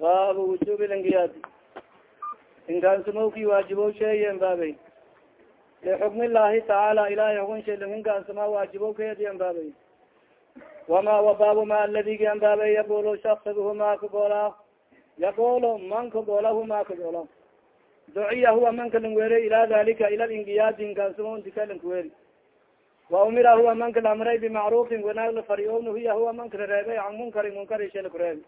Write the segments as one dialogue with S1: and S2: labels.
S1: baabu wujubi lingiyaadi inkaansamawki waajibo sheeyen baabay. Lixukmi llahi tacaala ilahay xukun shay linkansama waajibo keediyan baabay. Wama wabaabu ma aladigi an baabay yaqulu shaksighu ma kagoola yaqulu man kagoola hu ma kagoola duciya huwa manka langweere ila dalika ila lingiyaadi inkansamo intika lankuweeri wa umira huwa manka la amray bimacrufin wanaag la fari o nuhiya huwa manka la reebay can munkarin munkari shay lakureebi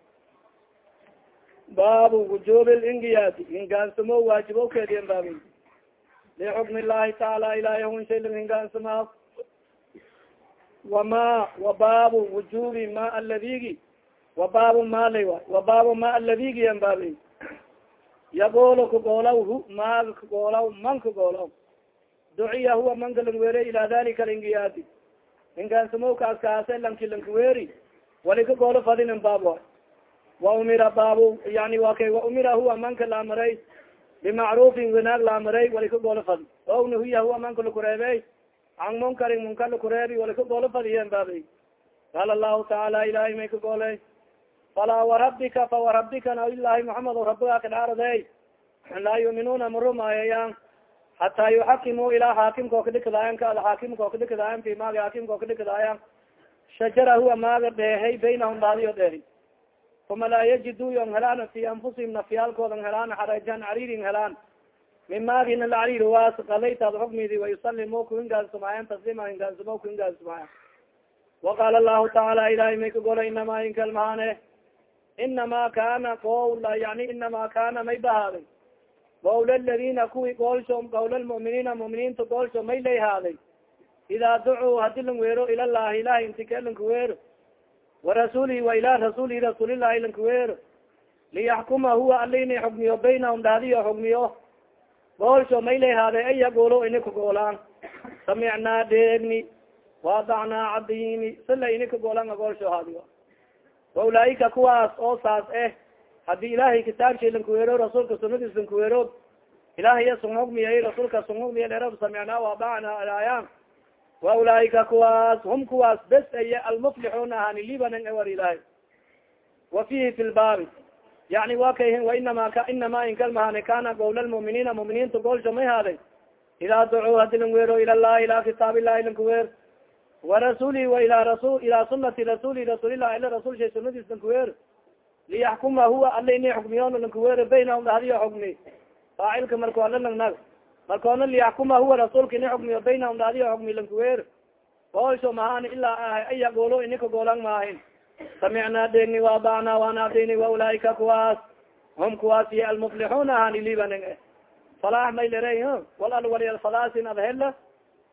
S1: baabu wujubi lingiyaadi hingaansamo waajibo keediyan baabi lixukmi llahi tacaala ilahay hun shay lang hingaansamaa wama wabaabu wujubi ma aladigi wabaabu malay wa wabaabu ma aladigi yan baabi yaqolo kagoolaw hu maaga kagoolaw man kagoolaw duciya huwa manka langweere ila dalika lingiyaadi hingaansamowkaas kaase lanki lankaweeri wali kagoolo fadinin baab wa umira baabu yani wa kay wa umira huwa manka la amaray bimacrufin wanaag la amaray wali kagoolo fadi o nahiya huwa manka lakureebey can munkarin munkar lakureebi wali kagoolo fadiyen baabay. Qaala lahu tacaala ilahay may kagooley falaa warabika fa warabika nabilahi muxamed rabiga kadhaarade laa yuuminuuna marumaayayaan hataa yuxakimuu ilaa xaakimkao kadhikadaayan ka xaakimkao kadhikadaayan fi maaga xaakimkao kadhikadaayan shajara huwa maaga dheehay baynahum dhaadiyo dheehi uma laa yajidu yon helaan fi anfusihim nafyaalkoodan helaan xarajan cariirin helaan min maagina la cariir waas qalaytaad xukmidi wayusalimu kuhingaansumayan taslima hingaansumo kuhingaansumayan waqaala lahu tacaala ilahay may kagola inama inkalmahane inama kana qowla yani inama kana may bahaaday qawl ladina kuwi goolsho qawl lmuminiina muminiinta goolsho may lay haaday idaa ducuu hadi lang weero ila llahi ilahi intike lanka weero warasuulihi wa ila rasuulihi rasuulillahi lanka weero liyaxkuma huwa alini xugmiyo baynahum dhadiyo xugmiyo goolsho may lay haaday an yagulo ini samicnaa dheegni waadacnaa cadini sila ini kagoolaan goolsho haadiyo waulaaika kuwaas oo saas eh haddii ilahay kitaabshay lankuweero rasuulka sunadiis lankuweero ilahay sun hugmiyay rasuulka sun hugmiya dheer samicnaa waadacnaa alaayaan wa ulaaika kuwaas hum kuwaas bes aya almuflixuuna ahani libanan war ilahay wa fihi fi lbaabi yani wa kay wainama inama inkalmahane kana gowl lmuminiina muminiinta goolsha may haaday idaa ducuu hadi lang weero ila llahi ila kitaab illahi lankuweer warasuuli wa ila rasul ila sunati rasuli rasuulilah ila rasul shay sunadiis lankuweer liyaxkuma huwa ala ini xukmiyoon lankuweer baynahum dhadiyo xukmi faacilka marka ala langnag markoona liyaxkuma huwa rasuulka ini xukmiyo baynahum dhadiyo xukmi lankuweer goolsho mahaan ilaa ah an yagolo ini kagoolan maahin samicnaa degni waadacnaa waanaadini waulaaika kuwaas hum kuwaas iyo almuflixuuna ahani libaning falaax may lere wal al waliyal falaasin adhela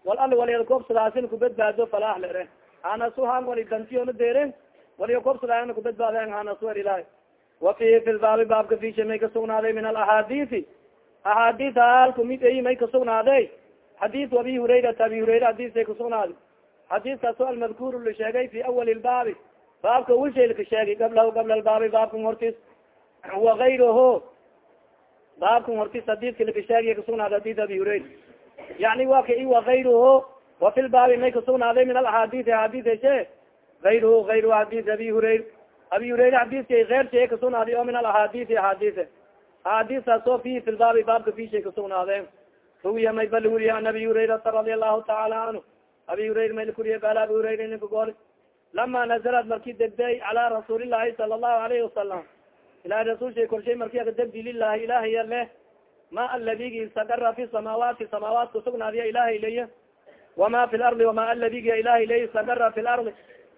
S1: wal al waliyal koobsadaasin kubadbaado falaax lere hanasuhan wali dantiyona deeren waliyo koobsadaayana kubadbaadeen hanasuer ilahi wa fihi fi lbaabi baabka fisha may kasugnaaday min alaxaadiisi axaadiis halku mid ay may kasugnaaday xadiis abi hurayrata abi hurayra hadisay kasugnaaday xadiiskaaso almadkuur la sheegay fi awali lbaabi baabka wilshaylka sheegi gablahu gabla lbaabi baabkan hortis waayruho baabkan hortis hadiska laka sheegiy kasugnaaday hadis abi hurayra. Yani wa ka i waayruho wa fi lbaabi may kasugnaaday min alaxaadiis axaadiis she ayruhu ayru xadiis abi hurayra abi hurayra xadiiska keyrsa kasugnaaday oo min alaxaadiisi axaadiis axaadiistaas oo fi fi lbaabi baabka fishay kasugnaadeen ruwiya may bal wuriya an abi hurayrata radi allahu taala canhu abi hurayra may lakuriya gaal abi hurayra ninka gool lama nazalad marki degday cala rasuulillahi sala allahu alayhi wasalam ilahi rasul shay korshay marki aga degdi lilahi ilahiya leh ma aladigi istaqara fi samaawaati samaawaat kasugnaadiya ilahay leya wama fi lardi wama aladigiya ilahay ley istaqara fi lardi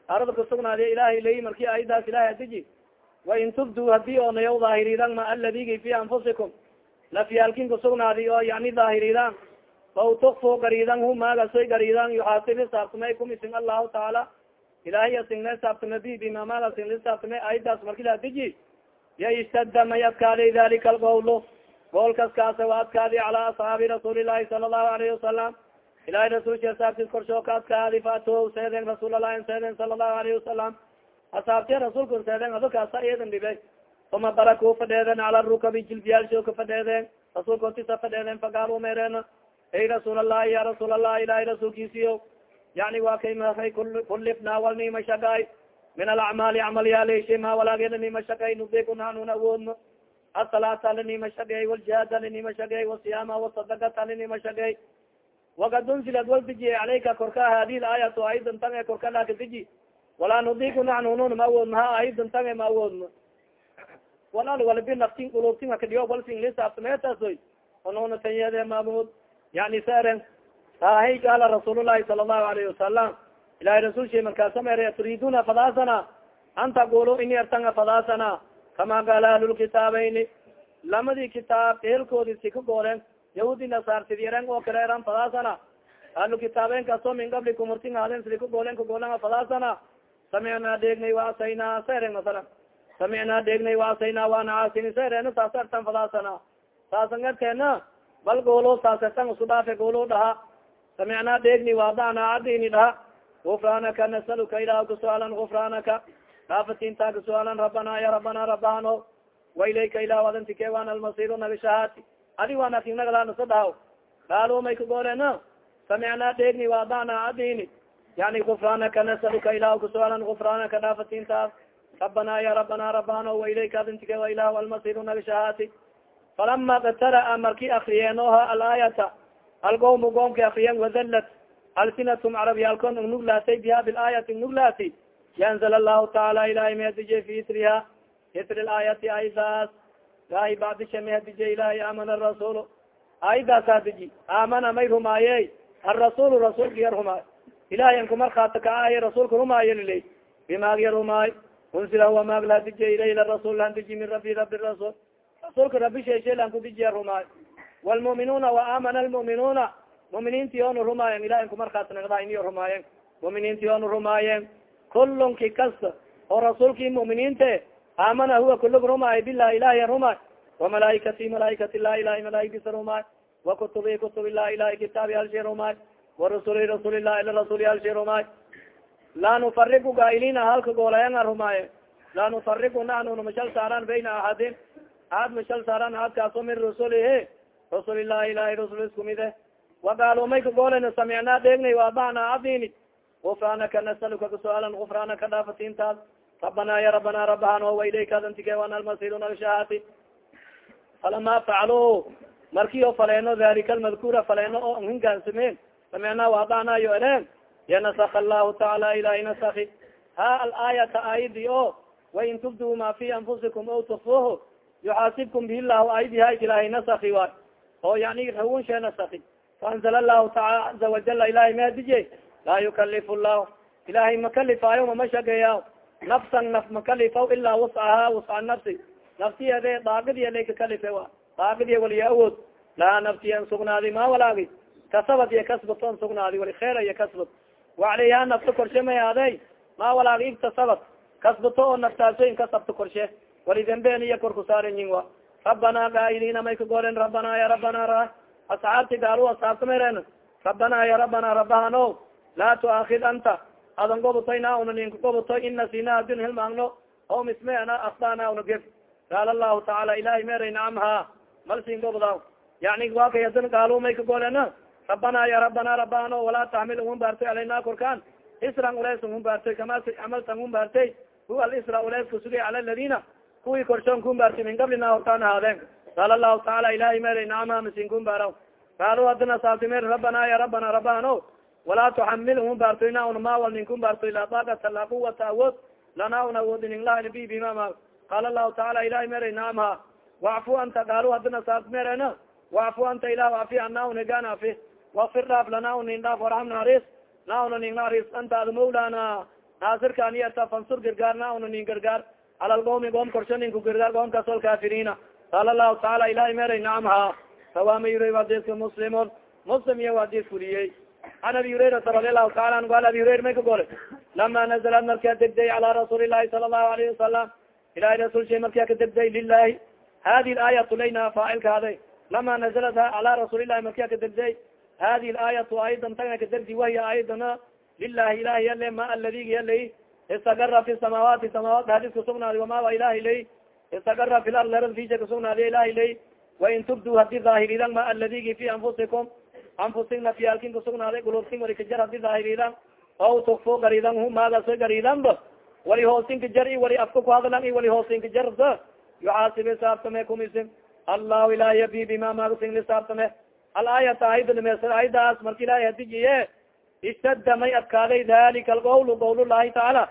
S1: arada kasugnaadiya ilahay ley marki ayadaas ilahay adiji wain tubdu haddii oo nayaw daahiridan ma aladigi fi anfusikum. Lafyaalkin kasugnaadi oo yani daahiridan faw tukfu garidan hu maagasoy garidan yuxaasib hisaabtamay kum isin allahu taala ilahiy asingna hisaabtame bi bima maga sing hisaabtame ayadaas markila diji ya istada may adkaaday dalika alqawlo goolkas kaasa wa adkaadi cala asxaabi rasuulillahi sala allahu alayhi wasalam ilahay rasulki asaabtis korshoo ka adkaadi fato seeden rasuulalahi seeden sala allahu alayhi wasalam asaabtiya rasuulka seeden adakaasa eedan dhibay uma baraku fadheeden cala rukabi jilbiyaalsho ka fadheeden rasuulka otisa fadheeden fagaalu meereen ay rasuul allahi ya rasuul allah ilahay rasuulkiisiyo yani waa kay maay kulifna walnima shagaay min alacmaali camalyaalshay ma walaagay lanima shagay nubikuna anun awoodno asalaata lanima shagey waljihaada lanima shagey wasiyaama wasadakata lanima shagey wakad unsilad wal dijiye calayka korka hadi laayatu aidan tange korka laka diji walaa nudiku naxnunun ma awoodno ha aidan tange ma awoodno walal walbi naftin ulubtin hakadiyo balsin lisaabtameetasoy onuna tanyade maamud yani saren ahay qaala rasuul sala allahu alayhi wasalam ilahi rasul shay markaasamere turiduna fadaasana an taqulu ini artanga fadaasana kama qaala ahlulkitaabayni lamadii kitaab ehelkoodi si ka goolen yahuudi nasaartidiyaren oo kale eran fadaasana ahlukitaabeyn kaso min qablikum urtin haaden sidi ka goolen kagoolen fadaasana samicnaa dheegnay waasaynaa seren masala samicnaa dheegnay waasaynaa waana caasini serena saas artan fadaasana saasan arteena bal goolo saasartan isku dhaafe goolo dhaha samicnaa dheegni waadana adini dhaha gufraanaka nasaluka ilah kasualan gufraanaka dhaafatinta kasualan rabana ya rabana rabano wailayka ilah adantike wan almasir nagashahaati adi waan akinagadaanasa dhahaw qaalo may kagoolena samicnaa dheegni waadana adini yani gufraanaka nasaluka ilah kasualan gufraanaka dhaafatintaas rabana ya rabana rabano wailayka adantike wa ilah almasir nagashahaati falama qtara'a marki akriyeenoha alaayata algowmu goomka akriyen wadallat alsinatum carabiyaalkon ng nuglaatay biha bilaayati nuglaati yanzl allahu taala ilahay mahadije fi itriha itri laayati aydaas ilahay bacdisha mahadije ilahay aamana rasul aydaas hadiji aamana may rumaaye arasul rasulka yar rumaay. Ilahay an kumarkaata kaaay rasulka rumaayo liley bimaag yar rumaay. Unsila huwa maag lahadije ilayh rasul handiji min rabi rabi rasul rasulka rabi sheesheelan kudijiya rumaay. Wlmuminuna waamana lmuminuna muminiinti onu rumaayen ilahi kumarkaas nagda iniyo rumaayen muminiinti onu rumaayen kulun ki kasta oo rasuulkii muminiinte aamana huwa kulug rumaay bilahi ilahi rumaay وamalaaikati malaaikati lah ilahi malaaigisa rumaay وakutubi kutub ilah ilahi kitaabi halshe rumaay وarasuli rasuli lah ila rasuli halshe rumaay laa nufarigu gaailina halka goolayan a rumaaye laa nufarigu naxnu mashal saaraan bayna axadin aad mashal saaraan aadkaaso min rusulihi rasulilahi ilahi rasul iskumide وaqaalu may kagoolena samicnaa dheegnay waabana adini gufraanaka nasaluka kasualan gufraanaka dhaafatintaas rabana ya rabana rabahano wailayka adantike wan almasiru nagshahaati falama facaluu marki o faleeno dalika almadkura faleeno oo hingaansameen samicnaa waabana yo eleen yanasaka allahu taala ilahi nasaki ha alaayata aayadi o wain tubduu ma fi anfusikum o tukfuhu yuxaasibkum bihi llahu aayadiha ilahay nasaki waay oo yani hawun shee nasaki faanzl lahu taala caza wajala ilahay maadije laa yukalif llahu ilahay makalifaayo mamashageya nafsan naf makalifaw ilaa wascaha wasca nafsi. Naftiyeede daagadiya lay kakalife a daagadiya waliya awood laha naftiyan sugnaadi ma walaagi. Kasabad iyo kasbaton sugnaadi wali kheer iyo kasbad wacaleyha nafta korshe may aadey ma walaagi igtasabad kasbato oo naftaasoyin kasabta korshe. Wali dambeen iyo korku saaranyin wa rabana gaailina may kagolen rabana ya rabana ra. Asxaabti gaalu asxaabta meren rabana ya rabana rabahano laa tuaakid anta adan gobotoy na una ninka gobotoy ina sina adin hilmaagno o misme ana asdana una gef. Qaala lahu tacaala ilahi meray nacam ha. Mal sin goboda yani wa kay may kagolena rabana ya rabana rabahano walaa taxmil un baartoy alayna korkaan isran uleys un baartoy kama camaltan un baartay huwa alisra uleys kusugay cala ladina kuwii korshoon kun baartay min qablina hortaan ahaadeen qaala lahu tacaala ilahi meray nacama masin kun baaraw qaalu hadina saabtimer rabana ya rabana rabahano walaa tuxamil un baartoyna una mawal ninkun baartoy laa daakata laa quwata awood lana un awoodin inlah bi bimama qaala lahu tacaala ilahi meray naam wacfu anta qaalu hadina saabtimerena wacfu anta ilah afi ana un afi wakfir dhaaf lana un nin dhaaf warxam naaris na una nin naaris anta ad mawlana naasirka aniyata fansur gargaar na una nin gargaar cala lqoomi qoom korsho ninku gargaar qoomkaas alkaafiriina qaala lahu tacaala ilahi meray nacam ha sawama yura hadiska muslimun. Muslim iyo hadis fuliyey an abi hurairata radi allahu taala an al abi hurayra may ka gole lama nazalad markaa degday cala rasuuli lahi sala allahu alayhi wasalam ilahi rasul shay markaa ka degday lilahi hadi aayatu layna faacilka haday lama nazalad cala rasuulilahi markaa ka degday hadi aayatu aayadan tagna ka degdi wahiya aayadana lilahi ilahi yale ma aladigi yalay istagara fi samaawaati samaawaat hadis kasugnaadi wama wa ilahi lay istagara fi lard lerad fisa kasugnaadi ilahi lay wain tubdu hadi daahiridan ma aladigi fi anfusikum anfusin nafyaalkin kusugnaaday gulubsin wali kajar hadi daahiridan aw tukfo garidan hu maagaso garidanba wali hoosinka jar i wali afka kuhadlan i wali hoosinka jarsa yuxaasib isaabtame kumisin allahu ilahi abi bima lisaabtame alaayata ayada dhameystir ayadaas marka ilahay hadijiye istada may adkaaday dalika alqawl qawl llahi tacaala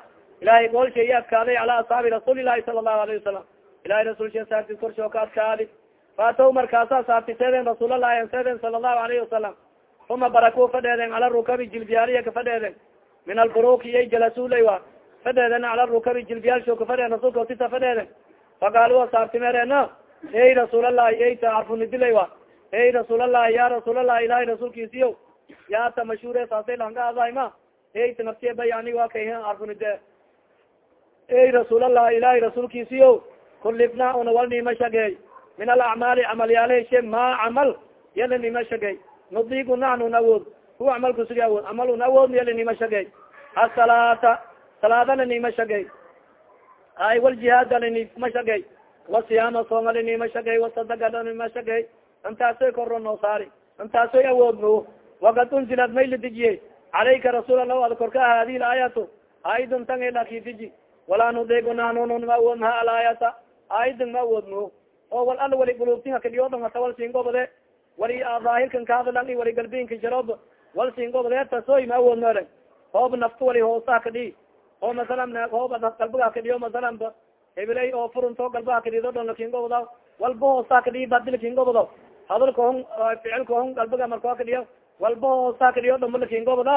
S1: ilahay goolshay adkaaday cala asxaabi rasuuli lahi sala allahu alayhi wasalam ilahay rasulsha saarti korshoo ka adkaadi faataw markaasa saarti seeden rasuulalahi seeden sala allahu alayhi wasalam uma baraku fadheeden cala rukabi jilbiyaaliya ka fadheeden min alburuki iya jalasulay wa fadheeden cala rukabi jilbiyaalsho ka fadheen rasulka otita fadheeden faqaalu saartimeerena ey rasuulalahi eyta arfunidilay wa ey rasuulalahi ya rasuulalahi ilahay rasuulkiisiyo yaata mashhure saasay langaadayma eyta naftiye bayani wa kay arfunide ey rasuulalahi ilahay rasuulkiisiyo kulifna una wal nima shagey min alacmaali camalyaaleshe ma camal yala nima shagey nudigu naxnun awood hu camalku sugi awood camalun awood yala nima shagey asalaata salaadana nima shagey ay waljihaadana nima shagey wasiyaama soomali nima shagey wasadagana nima shagey intaasoy koro noo saari intaasoy awood mo wakad unzilad may la dijiyey calayka rasuul allah ad korka hadihi laayatu aayadun tan laki diji walaa nudigu naxnun ma awood maha alaayata aayadan ma awood mo oo wal al wali gulubtin hakadiyodon hata wal singobade wali daahirkan kahadlan i wali galbinka jarob wal singobade tasoy ma awood mare hoob nafta wali hoosa hakadhi oo masalan hoob galbiga hakadhiyo masalan hebilay oo furunto galba hakadhido don lakingobada walba hoosa hakadhiyi badi lakingobado hadalka hon ficilka hon galbiga marko hakadhiyo walba hoosa hakadhiyo dhama lakingobada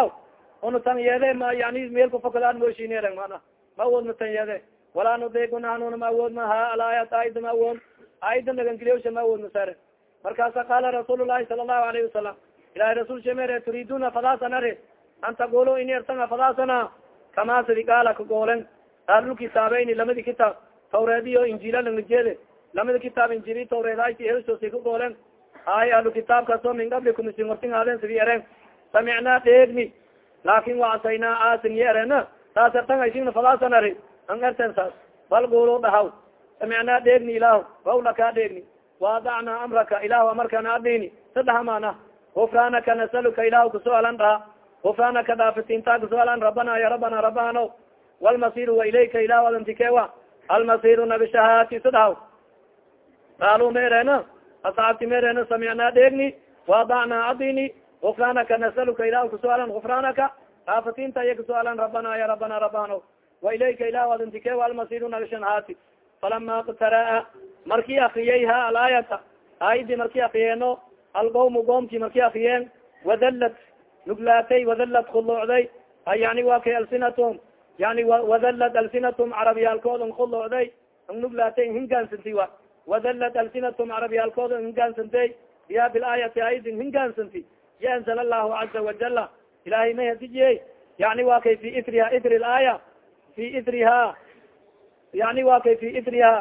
S1: una tan yeede ma yani meelka fokadaan mooshineereng mana ma awood ma tan yeede walaa nudiiguna ma awood ma ha alaayat aayada ma awood ma awood masare markaasa qaala rasuul lahi sala allahu alayhi wasalam ilahi rasul shemere turiduna fadasan ari an taqulu ini ertanga fadasana kama sidi gaala kagoolen ahlulkitaabeyn lamadi kitaab tawreediyo injila langajeede lamadi kitaab injili tawreedaysi helsosi kagoolen ay ahlu kitaabkaasoo min qablikum isin hortin haaden sidi eren samicnaa dheegni laakin waasaynaa aasin ye erena saas ertanga isina fadasan ari an erten saas bal guulu dhahaw samicnaa dheegni ilaah wawla kaa dheegni waadacnaa amraka ilahu amarkana adini sadhahamana gufraanaka nasaluka ilahu kusualan dhaha gufraanaka dhaafitintaa kusualan rabana ya rabana rabahano walmasir wa ilayka ilahu adantikewa almasir nabishahaati sadhaw qaalu meerena asxaabti meerena samicnaa dheegni waadacnaa adini gufraanaka nasaluka ilahu kusualan gufraanaka dhaafitinta iya kusualan rabana ya rabana rabahano wa ilayka ilahu adantikewa almasir nabishanhaati falama qtaraa marki akriyey ha alaayata aayadi marki akriyeeno alqawmu qoomki marki akriyeen wadalad nuglaatay wadalad khuluucday yani wa kay alsinatum yani wadalad alsinatum carabiyaalkoodon khuluucday nuglaatay hingaansanti wa wadalad alsinatum carabiyaalkoodon hingaansantay ya bilaayati aayadin hingaansanti ya anzala allahu caza wajala ilahay may hadijiyey yani wa kay fi itriha itri laaya fi itriha yani wa kay fi itriha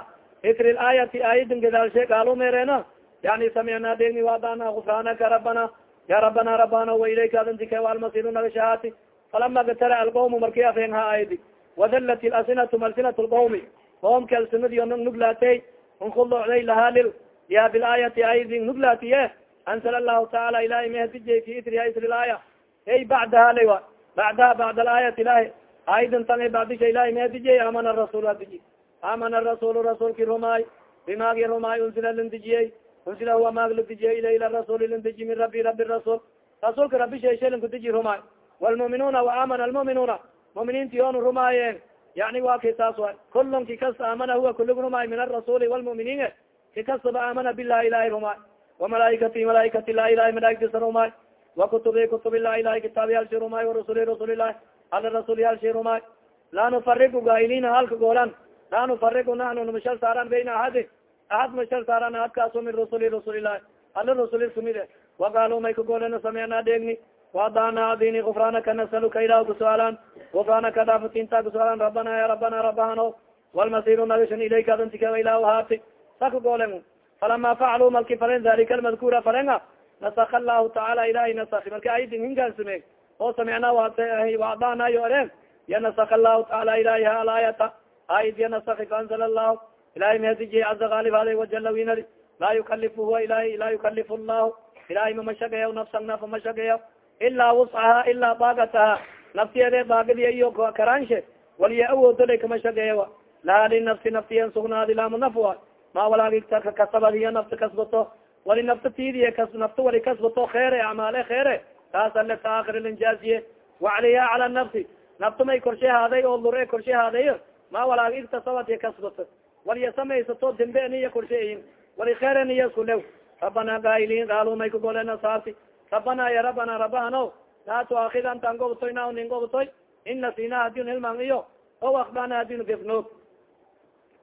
S1: itri laayati aayadin gadaalshe gaalo meereena? Yani samicnaa degni waadana gufraanaka rabana ya rabana rabana wa ilayka adantike almasiru nagashahaati falama gatara alqawmu marki afeen ha aayadi. Wadalat alsinatu alsinat lqawmi qoomka alsinadiyo nuglaatey nkudocday lahalil ya bilaayati aayadin nuglaatiye ansala allahu taala ilahay mahadijey fi itriha itri laaya ey bacdaha laywa bacdaha bacd alaayat ilahi aayadin tan bacdisha ilahay mahadijey amana rasul adiji amana rasul rasulki rumaay bimaagi rumaay unsila lindijiyey unsila huwa maag ladijiyey ila ila rasul. Lindiji min rabi rabi rasul rasulka rabi sheeshe linkudiji rumaay wlmuminuna waamana almuminuna. Muminiinti oonu rumaayeen yani wa kay saas way kulun ki kasta aamana huwa kulig rumaay min arasuli wlmuminiin ki kastaba aamana bilahi ilahi rumaay وamalaaikati malaaikati lah ilahi malaaigtisa rumaay وakutubi kutubi lah ilahi kitaabyaalshi rumaay warasuli rasulilahi ala rasul yaalshi rumaay laa nufarigu gailina halka goolan laa nufarigu naxnu namashal saaran bayna ahadi ahad mashal saaran ahadkaaso min rusuli rasulilahi ala rasuli sumide وaqaalu may kagolena samicnaa dheegni وadana adini gufraanaka nasaluka ilah kusualan gufraanaka dhaafatinta kusualan rabana ya rabana rabahano walmasiru nagashan ilayka adantika ilah haati sa kagolen falama facaluu malki falen dalika almadkura falenga nasaka allahu tacaala ilahi nasaki marka aydin hingaansume oo samicnaa wadanayo eren ya nasaka allahu taala ilahi ha alaayata aid ya nasaki faanzala allahu ilahi mahadijiye caza gaalib haday wajala winadi laa yukalifu huwa ilahi laa yukalifu llahu ilahay mamashagayaw nafsan nafa mashagayaw ilaa wuscaha ilaa baagataha naftiyeede baagadiya iyo karaanshe waliya awoododay kama shageeya laha linafsi naftiyan sugnaadi laamu naf wa ma walaagigtaka kasabad hiya nafta kasbato wali nafta tiidiye nafta wali kasbato kheere acmaale kheere taas ale taakir linjaaziye wacaliha cala nafsi nafta may korshe haaday oo lure korshe haadayo ma walaag igtasabad hiya kasbato waliya samaysato dembe niya korsheeyin wali kheere niya iskulew rabana gailin gaalu may kagolena saarti rabana ya rabana rabahano laa tuaakid antaan gobtoy na nin gobtoy ina sina hadin hilman iyo o akbana hadin gefnoog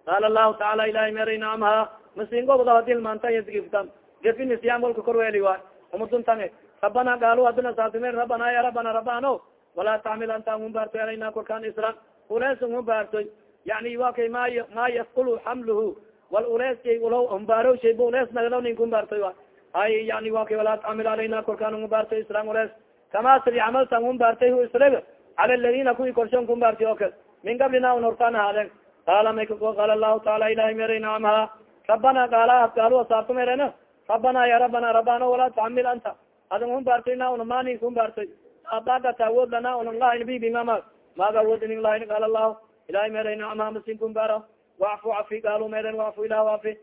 S1: qaala lahu taala ilahi meray naamha masin gobda hadi hilmaanta giftan gefin isyaam walka korweeli waay umaduntange rabana gaalu hadina saasime rabana ya rabana rabahano walaa taxmil antaan humbaartoy alayna korkaan isra uleesun humbaartoy yani wa kay ma ma yaskulu xamluhu wal uleeskay ulo humbaaro shayba ulees naglo nin humbaartoy wa. Ay yani wa kay walaa taxmil alayna korkaan humbaartoy isran ulees kama sidi camaltan humbaartay hu israga cala ladina kuwii korshoon kumbaartay oo kale min gablina un hortaan ahaadeen qaala may qaala lahu taala ilahi meray naamha rabana gaala gaalo asaabto merena rabana ya rabana rabano walaa tuxamil anta adin humbaartay na una manin kumbaartay adagata awood lana un lahayn bibimama maaga awood inin lahayn qaala lahu ilahi meray naamha masin kumbaara wacfu cafi gaalo meren wacfu ilah wafi.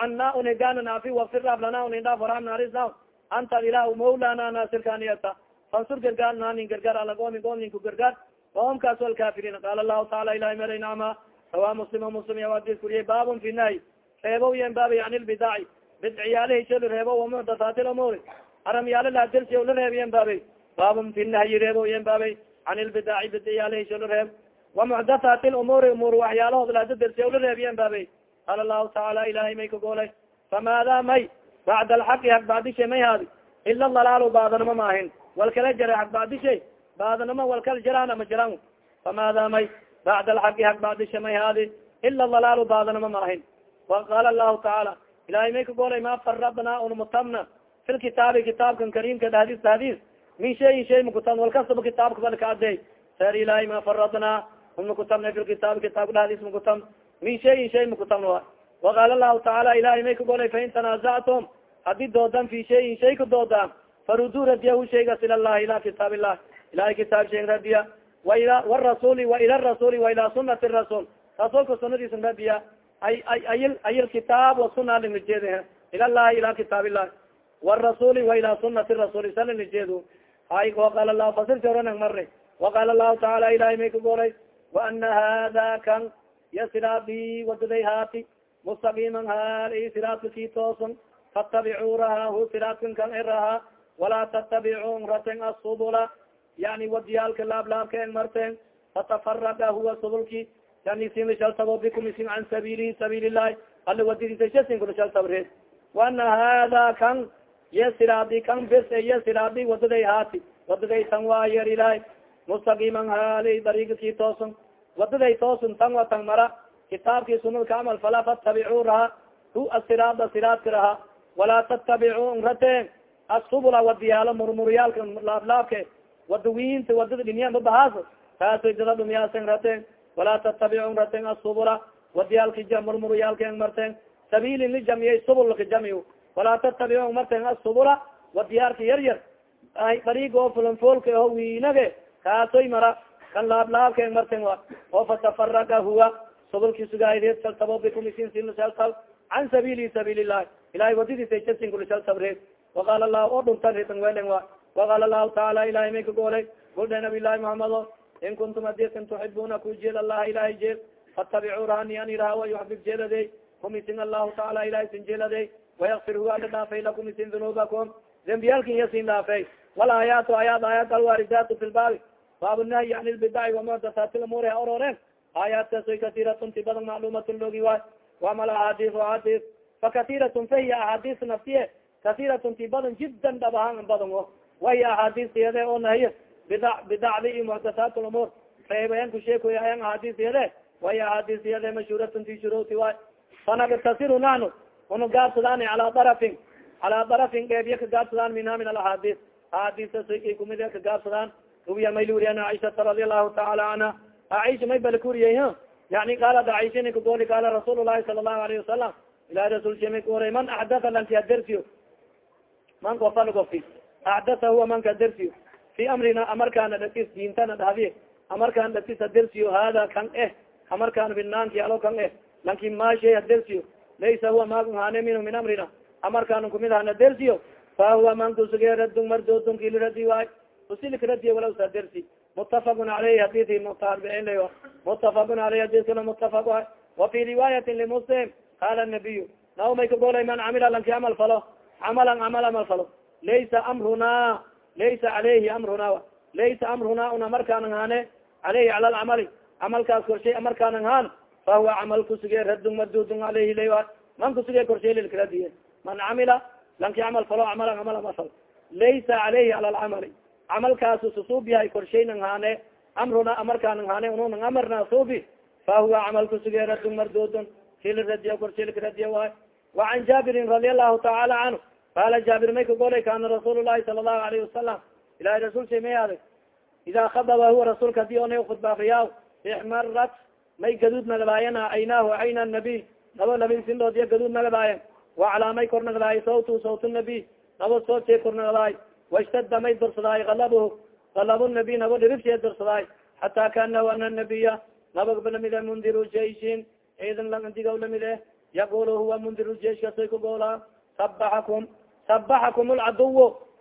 S1: Cana unigana naafi wafiraaf lana un indhaaf warham naarisna anta ilah mawlana nasirkaniyata fansur gargaar nanin gargaar ala goomi goomninku gargaar qoomkaas alkaafiriin qaala lahu taala ilahi meray naama sawa muslim muslim yawadis kuriyay baabun fi nahy reebo yen baaba yani lbidaci bidciyaalahi shali reebo wamuxdathaati lamuri aramyaala ladersi la reebiyen baabay. Baabun fi nahyi reebo yen baabay. Can lbidaci bidciyaalahi shali reeb wamuxdathaati lumuri umur waxyaalahood laadadersi la reebiyen baabay. Qaala lahu taala ilahay may kagoolay famaada may? Bacda alxaqi haq bacdishe may haadi. Ila dalaalu baadanama maahin. Wal kala jara haq bacdishay baadanama wal kala jaraan ama jaran famaada may? Bacda alxaqi haq bacdisha may haadi. Ila dalaalu baadanama maahin. Waqaala lahu tacaala ilahay may kagoolay ma faradna unmutabna fi lkitaabi kitaabkan karimka dhadis dhadis min shayin shay makutab wal kastaba kitaabka bal ka adey ser ilahay ma faradna unmakutabna fi lkitaabi kitaabka dhadis makutab min shayin shay makutabna wa waqaala lahu tacaala ilahay may kagoolay fain tanaazactum haddii doodan fi shayin shay ka doodaan faruduu radiyahu shaygas ila llahi ila kitaab illah ilahay kitaab sheeg radiya waila warasuli wa ila rasuli wa ila sunati rasul rasuulka sunadiisa radiya ay ay ay ay lkitaab wasuna kitaab illah warasuli wa ila sunati rasuli sa lingnijeed hay waqaala lahu fasirti oranag mari waqaala lahu tacaala ilahay may kagoray waana hada kan ya siraabi wadaday haati mustaqiman haal i siraadka kii toosan fatabicuu rahahu siraadkan kan iraha walaa tatabicuu raten asubula yani wadiyaalka laablaabka eng marten fatafaraga huwa subulki yani isin lishaltabo bikum isin can sabiilihi sabiil ilahi ali wadidisasasinkudashaltabreed waana hada kan ye siraadi kan bes ye siraadi wadaday haati wadaday tan waa yer ilahi mustaqiman haali dariiga kii toosan wadaday toosan tan wa tan mara. Kitaabkii sunada ka camal fala fatabicuu raha. Hu asiraada siraadka raha. Walaa tatabicuu rateen asubula wadiyaalo murmuryaalka laablaabke wadawiinta waddada dhiniyanba bahaas taasay dada dhumiyaasen rateen walaa tatabicun rateen asubula wadiyaalka murmuryaalka marteen sabiilin lijamiyay subulka jamiy walaa tatabicun marteen asubula wadiyaalka yar yar dariig oo fulanfoolka aho wiinage kaasoy mara kan laablaabka marteen wa oo fatafaraga huwa subulki sugaaydeed saltabo bikum isin sinsaltab can sabiili sabiil ilahi ilahay kulisaltabreed waqaala lahu oo dhuntan ritan welen wa waqaala lahu taala ilahay may kagoolay guldhe nabi llahi muhamado in kuntum adikan tuxibuna ku jeed allaha ilahay jeel. Fatabicuu rahani an iraha wa yuxbib jeelade. Kum isin allahu taala ilahay sin jeelade wayakfir huwa ala dhaafay lakum isin dunuubakum dembiyaalkin iya sin dhaafay walaayaatu ayaad aayaat alwaaridaatu fi lbaabi baabu nahyi an lbidaci wamuxdathaati lumuuri ha ororeen aayaadkaasoy katiiratun ti badan macluumatun loogi waay wamal axaadiis axaadiis fakatiiratun fahiya axaadiis naftiye katiiratun ti badan jiddan dhab ahaan badan o wahiya axaadiistiyade oo nahiy bida bidacdi iyo muxdathaat lumuur reebayan kusheekoy ayan axaadiistiyade wahiya axaadiistiyade mashhuuratun ti shuruuti waay fanagtasiru nahnu una gaadsadaan ala darafin ala darafin geebya ka gaadsadaan minha min alahaadis ahadisaskay kumid ka gaadsadaan rubiya may luriya an aishata radi allahu taala anha. Aisha may bala kuriyey yani qaalad aisha ni kagori qaala rasuul lahi sala allahu alayhi wasalam ilahi rasuul shemay kuoray man axdaa lankia dersiyo man gofal gofi. Huwa manka dersiyo fi amrina amarkaana dhatis diintana dhahabi amarkaan dhatis hadersiyo hada kan eh amarkaan binaanki alo kan eh lanki maashe hadersiyo laysa huwa maahane minhu min amrina amarkaan kumid hana dersiyo fa huwa man radun mardodon kiliradi waay usilkradiy walaw sa dersi mutafaqun aleyh haddii mutarbicinla mutafaqun aleyh hadiskana mutafaq waay wafi riwaayati limuslim qala nabiy naw may kagolay man camila lanki camal falo camalan camal amal falo laysa amruna laysa aleyhi amruna laysa amruna una markaan haane aleyhi cala lcamali camalkaas korshay amarkaan haan fahuwa camal kusuge radun mardudun aleyhi la man kusuge korshay lilkradiye man camila lanki camal falo camalan camal amal falo laysa aleyhi cala lcamali camalkaas susuub yahay korshaynan haane amruna amarkaan haane ununa amarna suubi fahuwa camal kusuge radun mardudun kiliradiya korshilkradiya waay wacan jaabirin radia allahu tacaala canhu qaala jaabir may kagolay kana rasuul lahi sala allahu alayhi wasalam ilahay rasuulsha may aday ida khadaba huwa rasuulka haddii ona khudbaakriyaa ixmarat may gaduud nagdaayana aynaahu ayna nabiy nabo labinsindoodiya gaduud nagdaayen waclaamay kor nagdaay sawtu sawt nabiy nabo soodshee kor nagdaay waistada may dorsadaay alabhu alab nabiy nabo dhiribshee dorsadaay xata kaanahu ana nabiya nabagba lamide mundiru jaishin ciidan landigaw lamide yaqul huwa mundiru jeiskasay kagoola sabaxakum sabaxakum lcaduw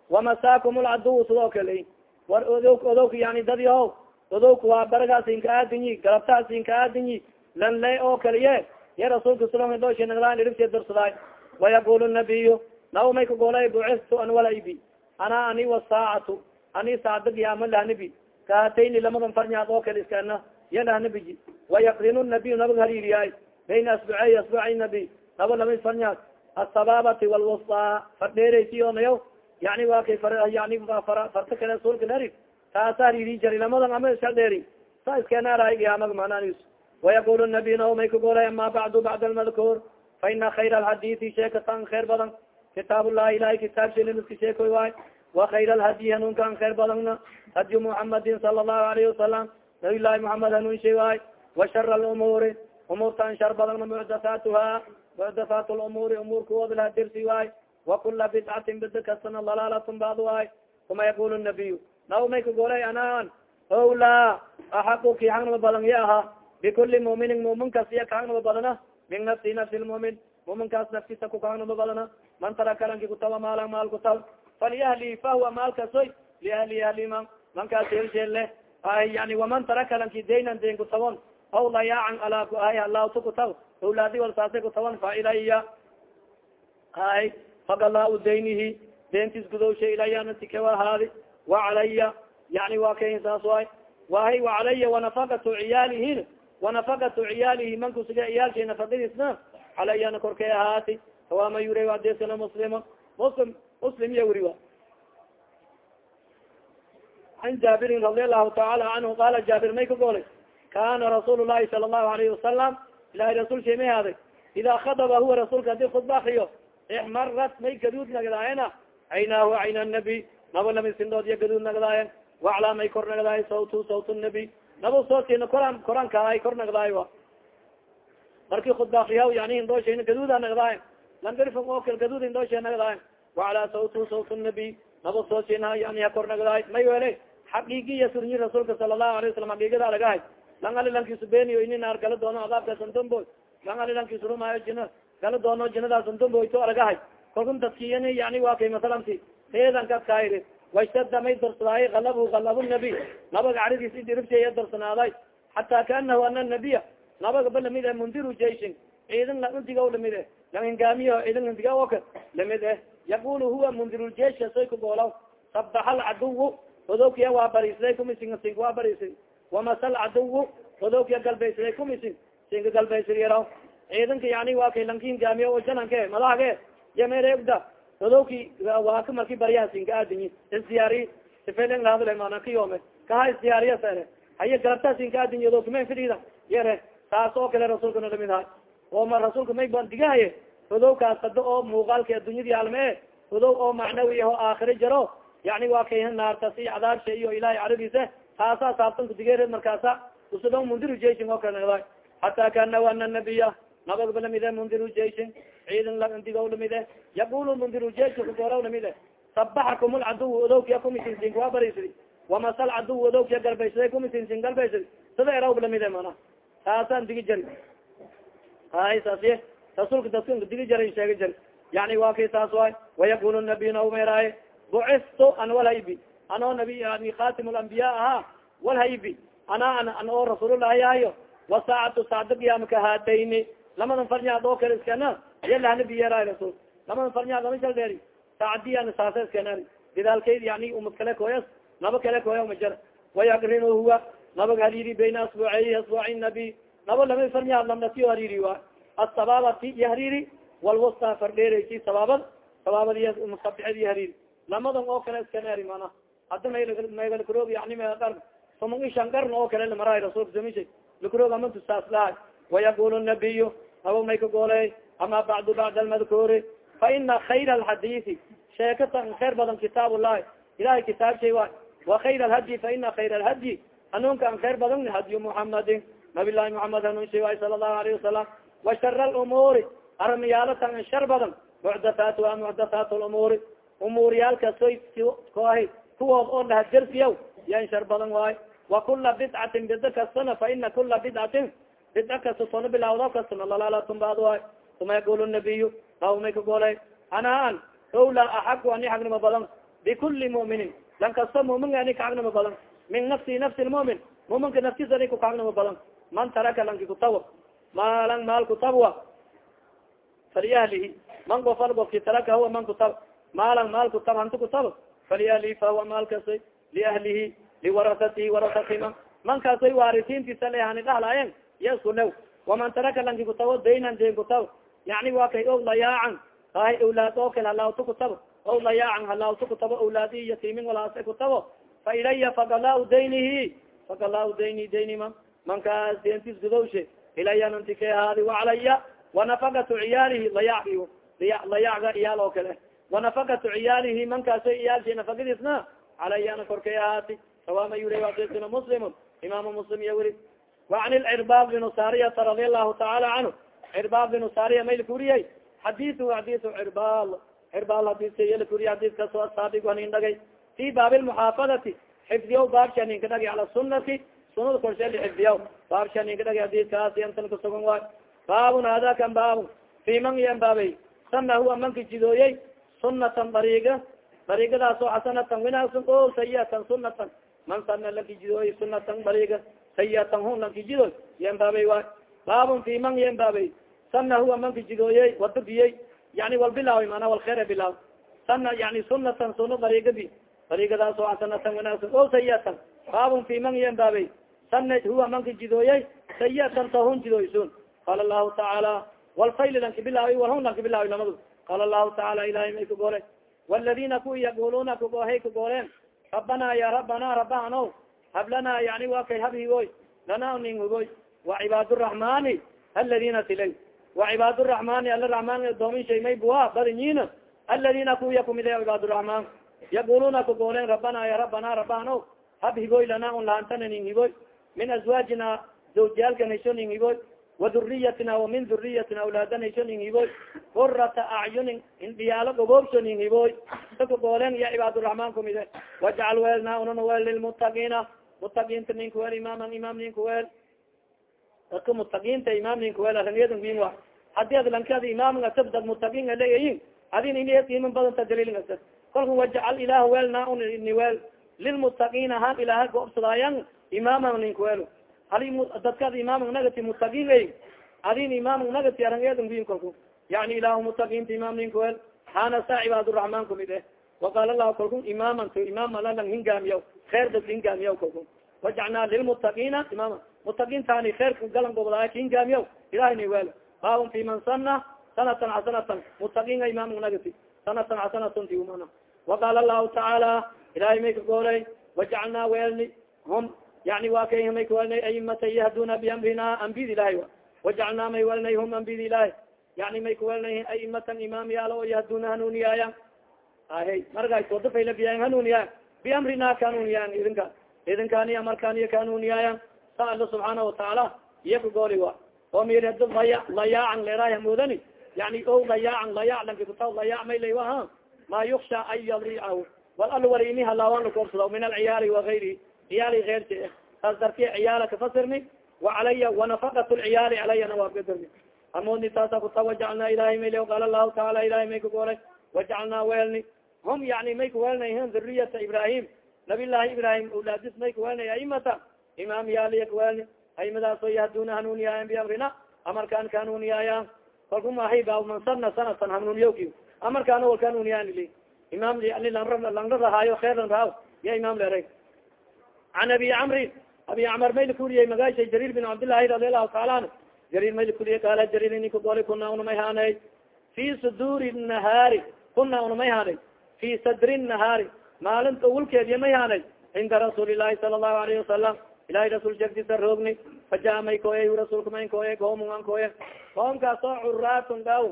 S1: wamasaakum lcaduw sidoo kale. War odog odowka yani dadyaho odowka waa baragaasinka aadinyi galabtaasinka aadinyi lan le oo kaliye ya rasuulka suladooshe naglaan dhiribse darsaday wayaqul nabiyu naw may kagoolay bucistu an walaybi ana ani wasaacatu ani saacda giyaama lahnibi kahatayni lamadan farnyaad oo kale iskana ya lahnibiji wayaqrinu nabiyu nabag hariiriyaay bayna asbucey asbucay nabi naba la mid farnyaad asababati walwusta fardheeraysiyonayaw yani wa kay yani farta kale sulka leri taasa hariri jari lamadan ama iska dheeri. Sa iskenaaray giyaamag manaanis wayaqul nabiy nao may kagolay ama bacdu bacd almadkuur. Fa ina khayr alxadisi sheekatan khayr badan. Kitaab llahi ilahay kitaab shilimiska sheekoy waay. Wa khayr alhadyi hanuunkan khayr badanna hadyu muxamadin sala allahu alayhi wasalam nabiy llahi muxamed hanuun shay waay. Wa shara alumuuri umuurtan shar badanna mucdathaatuha mucdathaat lumuuri umuur kuwood laha dirsi waay. Wakula bidcatin bida dalaalatun bad waay. Uma yaqul nabiy naw may kagolay anaan owla axaqu ki hangnama badan ya aha bikuli muminin mumin kas iya kahangnama badana min nafsi nafsi lmumin muminkaas nafsisa ku kahangnama badana man taraka lanki kutaba maala maal kutaw falyahli fahuwa maalkasoy liahli ahli man mankaas helsheelle yani waman taraka lanki daynan dayn kutabon aw layaacan ala ay halawtu kutaw. Awlaadi walsaase kutabon fa ilaya ay fagalaau daynihi dentis gudowsha ilayanatikewahaadi wacalaya yani waa kahin saas waay. Wahay wacalaya wanafakatu ciyaalihi wanafakatu ciyaalihi mankusuga ciyaalshay nafakadiisna calayana korkay ahaati. Kawaama yura adeskana muslima. Muslim muslim iya wuri wa. An jaabirin radi allahu taala canhu qala jaabir may ka golay kana rasuul lahi sala allahu alayhi wasalam ilahay rasuul shay may haaday. Ida khadaba huwa rasuulka haddii khudba akriyo ixmarat may gaduud nagdaayena aynaahu ayna nabi nabo lamisindood iyo gaduud nagdaayen waclaa may kor nagdaay sawtu sawt nabi. Nabo soosina koran korankaay kor nagdaay wa. Marki khudba akriya yani hindooshayna gaduuda nagdaayen langarifon oo kal gaduud hindoosha nagdaayen waclaa sawtu sawt nabi. Nabo soosina yani ha kor nagdaay may wele xaqiigiya suryi rasuulka sala allahu alay wasalam xaqiigada lagahay lang ali lankiisu beniyo gala doono adaabkasantombo lang ali lankiisu rumaayo jina gala doono jinadaasntomboyto aragahay kalkun dadkiyani yani waa kay masalanti eedan kaskaayri waistada may darsadaaye alabu alabu nabi. Nabaga caridiis idiribsaya darsanaaday xataa kaanahu ana nabiya. Nabaga ba la mid e mundiru jaishin ciidan launtiga la mid e lang hingaamiyo ciidan hintiga oka la mid eh yaqulu huwa mundiruljeisha soy kagoolaw sabaxa alcaduw hodookiya waa bariisday kumisin sinka waa bariisay. Wamasal caduw hodookiya galbaysaday kumisin sinka galbaysad yaraw. Ciidanka yani waa kay lanki hingaamiyo o jananke malahage yameregda hodooki waa ka marki baryaha sinka aadinyi isdiyaari sifeleng lahadle mana ka yoome kaha isdiyaariya sere. Haye galabta sinka aadinyi hodookima fidida yare taas oo kale rasuulka nalamid hay oo ma rasuulka may bandigahaye hodowkaas hada oo muuqaalka addunyadii alme. Hodow oo macnawi aho aakhira jaro. Yani waa kay naartas iyo cadaabsha iyo ilahay caradiisa taasaa saabtanku digeereed markaasa usudo mundiru jaishin oo kale nagda xataa kaanahu ana nabiya nabagba lamide mundiru jaishin ciidan landigo lamide yaqulu mundiru jaishi kugoraw lamide sabaxakum lcaduw odowkiya kumisin sinka waa barisidi wamasal cadu wadogsiya galbaysaday kumisinsin galbaysad sida eraw lamide mana taasaan digi jari hay saasiye rasuulka dadka digi jara sheegi jari yani waa kay saas waay wayaqul nabiy nameraaye bucisto an walhaybi anoo nabi yani khatim lambiya ahaa walhaybi ana an oo rasuulullahi ahayo wasaacatu saacda qiyaamaka haatayni lamadan farnyaad oo kale iskana yalahanabiyeeraay rasul lamadan farnyaad lama shal dheeri saacadiyan saasa iskana gidaalkayd yani umad kale koyas naba kale koya majar wayaqrin huwa nabag hariri bayna asbuucey asbuuci nabi. Naba lama farnyaad lamnatiyo hariri wa asababati iyo hariri walwasta fardheereysi sabaabad sabaabadiy musabixedi hariri lamadan oo kale iskanaeri mana hadda maygalkarog yani mear soman ishan qarn. Oo kale lamaraay rasulka samishay lakarog amantu saas lahay. Wayaqul nabiyu naba may ka ama bacdu bacd almadkuuri fa ina khayr alxadiisi sheekatan khayr badan kitaab llahi ilahay kitaab shay waay wa khayr alhadyi fa ina khayr alhadyi hanuunka an khayr badan hadyu muxamadin nabi llahi muxamed hanuun shay waay sala allahu alayhi wasalam wa shara lumuuri aramiyaalatan an shar badan muxdathaatuha muxdathaat lumuuri umuuriyaalkasoy koahi kuwood oo lahajersiyaw yan shar badan waay wa kula bidcatin bida kastana fa ina kula bidcatin bidca kasta sona bilawdo kastana lalaalatun baad waay uma yaqul nabiyu naw may ka golay anaan owla axaku ani xagnimo badan bikuli muminin lan kasta mumin ani kaxagnimo badan min nafsi nafsi lmumin muminka naftiis ani kukaxagnimo badan man taraka lanki kutawa maalan maal kutabwa faliahlihi man gofal gofki taraka huwa man kutab maalan maal kutab hanti kutab faliahlihi fahuwa maalkasay liahlihi liwarasatihi warasatiman man kaasay waarisiintiisa lehani dhahlaayen yasku lew waman taraka lanki kutabo daynan dayn kutab yani waa kay o layaacan ahay awlaad oo kale halaawto kutabo o layaacan halaawto kutabo awlaadi yatiimin walaase kutabo fa ilaya fagalaa daynihi. Fagalaa dayni daynima mankaas dentis gudowshe. Ilaya nanti ka ahaadi wacalaya wanafakatu ciyaalihi layaci layacga iyaal oo kale. Wanafakatu ciyaalihi mankaasa iyaalshi nafakadiisna calayana korkay ahaati sawama yuri waasina muslimun. Imaamu muslim iya weri وan lcirbaab bn sariyata radi alahu taala canhu cirbaab bn sariya may lakuriyay xadiu xadiu cirbaal. Cirbaal hadis lakuriya xadiskaasoo asaabi hanin dhagay. Fi baab lmuxaafadati xifdiya baabsha ninka dhagi cala sunati sunada korshe xifdiya baabsha ninka dhagi xadiskaasi antan kusugan waay. Baabun hada baabun. Fi man yan baabay? Huwa manka jidooyey sunatan dariiga dariigadaasoo xasanatan winaagsan o sayiatan sunatan man sana lanki jidooyey sunatan dariiga sayiatan hun jidoy yan waay baabun fi man yan baabay. Sana huwa manka jidooyey wada biyey. Yani wal bilaawi mana wal kheer bilaaw. Sana yani sunatan suna dariigadi dariigadaasoo xasanatan winaagsan o sayiatan baabun fi man yan baabay. Sana huwa manka jidooyey sayiatan ta hun jidooysun qala lahu tacaala walfayl lanki bilaawi walhun lanki bilaawi lamadu. Qala lahu tacaala ilahay may kagoole waladina kuwi yaquluna kagohay kagooleen rabana ya rabana rabahano hablana yani wa kay habhigoy lana ning hugoy wacibaad raxmani aladina tilay. Wacibaad raxmani ala raxman doomin shay may bua barinyin aladina kuwiya kumide cibaad raxman yaquluna kagooleen rabana ya rabana rabahano habhigoy lana un laantana ning higoy. Min azwaajina zawjiyaalkan haysho ning higoy. Waduriyatina wamin duriyatina awlaadan haysho ning hiboy kurata acyunin indhiyaalo gogoobsho ning hiboy sakagoolen ya cibaaduraxmaan kumide wajcal weelna unana weel lilmutaqiina mutaqiinta ninka weel imaaman imaam ninka dadka mutaqiinta imaam ninka weel arangedin win wa haddii ad lankada imaam asab dad mutaqiin aleeyayin adin ini qiiman badanta daliil asab kolka wajcal ilaah weelna un ni weel lilmutaqiina han ilaaha goobsadaayan imaaman ninka weel hali dadkaad imaam nagati mutaqiin ey adin imaam nagati arangedin win kolku. Yani ilahu mutaqiinta imaam ninka weel hana sa cibaaduraxmaan kumid eh. Waqaala lahu kalku imaaman to imaam alalang hingaamiyaw kheer dad hingaamiyaw kalku wajacnaa lilmutaqiina imaama mutaqiintani kheerka galan gobdaay ka hingaamiyaw ilahay ni weel baabun fi man sana sanatan xasanatan mutaqiinga imaam nagati sanatan xasanatan ti umana. Waqaala lahu tacaala ilahay may ka goolay wajacalnaa weelni hum yani wa kay may kawelnay aimata yahduna biamrina ambid ilahay wajacalnaa may welnay hum ambid ilahi yani may kawelnay aimatan imaam yaalo o yahduna hanuniyaaya ahe marka sooda faylabiyayan hanuniyaaya biamrina kanuniyayan idinka. Idinkani amarkaniya kanuniyaaya sa alla subxaana watacaala iya kagooli wa oo mird laya layaacan leeraay hamoodani yani o layaacan layac lanki kuta layac may laywaha ma yuksha an yadricahu wal al wali ini halaawan lakoobsada min alciyaali wagayri ciyaali keyrti saas darti ciyaala kafasirni wacalaya wanafaqat lciyaali calayana waa kadarni amoni taasa kuta wajacalnaa ilahay mayl qaala lahu taala ilahay may kagolay wajacalnaa weelni. Hum yani may kaweelnayhin dhuriyata ibrahim nabi llahi ibrahim ulaadis may kaweelnay aimata imaam yaaliya kaweelni aimadaasoo yahduna hanuuniyayan biamrina amarkaan ka hanuuniyaaya kalku mahay ba man sana sanatan hanuuniyawki amarkaana walka hanuuniyayan li imam langra rahaayo khayran rahaw ya imam leray an abi camri abi camar may lakuriyey magaasha jarir bin cabdillahi radi allahu taala an jarir may lakuriye qaala jarir ini kagoli kuna unamay haanay fi suduuri nahaari kuna unamay haanay fi sadri nahaari maalinta ulkeediya may haanay cinda rasuuli ilahi sala allahu alayhi wasalam ilahay rasul shegtisa roogni faja may koye rasulka mayn koye goomun an koye. Qoomkaasoo curaatun dhaw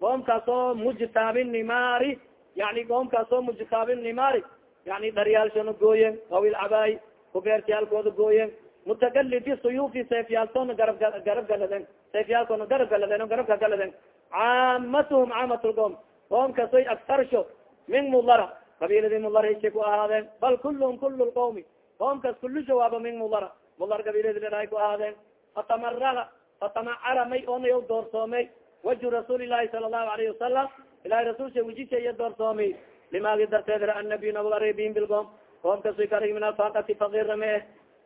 S1: qoomkaasoo mujtaabin nimaari yani qoomkaasoo mujtaabin nimaari yani dharyaalshona gooyen awil cabaay kubeertiyaalkooda gooyen mutakalidi suyuufi seefyaaltoona garab garab galaden. Seefyaalkoona garab galaden garabka galaden. Caamatuhum caamatulqoom qoomkasoy aktarsho min mudara qabiiladii mudara isay ku ahaadeen bal kulluhum kulu lqawmi qoomkas kulisho waaba min mudar qabiiladi leahay ku ahaadeen fatamaraga fatamacara may onay doorsoomay waju rasuuli ilahi sala allahu alayhi wasalam ilahay rasulsha wejisha iyo doorsoomay. Limaagi darteed ra anabiy nabagarabin bilgoom. Qoomkas karig min alfaqati fakirname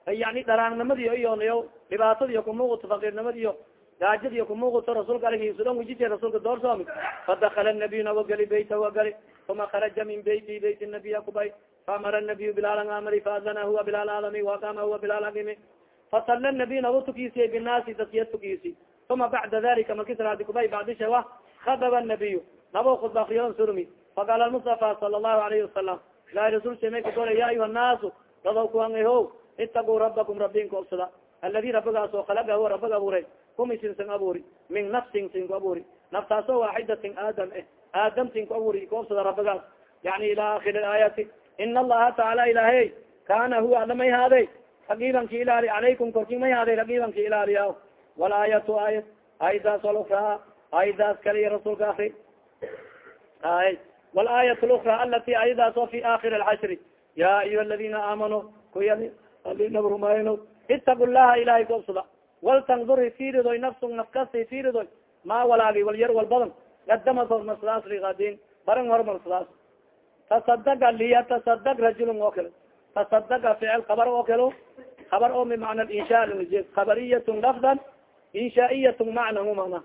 S1: eh. Yani dharaangnimadiyo iyonayo dhibaatadiyo kumuuqato fakirnimadiyo gaajadiyo kumuuqato rasuulka arigisudan wejisha rasuulka doorsoomi fadakala nabiy nabo gali beyta wa gali uma kharaja min beyti beyt nabiya kubay faamara nabiy bilaal amari faadana huwa bilaal adami wakama huwa bilaal agimi fasala nabiy nabo tukisiye binaasi dasiya tukisi uma bacda dalika makisraadi kubay bacdishawa khadaba nabiy nabo khudbakriyon surmi faqala mustafa sala allahu alayhi wasalam ilahi rasul shemay kagole ya ayuha naasu dadaw kuanho itaguu rabakum rabinka obsada aladi rabagaas oo khalaga huwa rabag abuuray kumi sinsan abuuri min nafsin sin ku abuuri naftaasoo waaxidatin aadam eh aadam sin ku abuuri ku obsada rabagaas yani ila akhiri aayati ina allaha taala ilahay kana huwa adamay haaday ragiibanki ilaali calaykum korki may haaday ragiibanki ilaaliya walaayatu aayat aayadaas alukraa aayadaas kaliya rasuulka akri ay walaayat lukra alati aayadaas oo fi akhiri alcashri ya ayuha aladina aamanuu kuya alinabrumayno itaqu llaha ilahay koobsada waltanduri firidoy nafsun nafkasti firidoy maa walaagi wal yar wal badan. Gadamad hormarsadaas rigadin baran hormarsadaas tasadaga liyatasadag rajulun oo kale. Tasadaga ficil kabar oo kale. Kabar oo bimacna insha kabariyatun lafdan inshaiyatun macnan mana.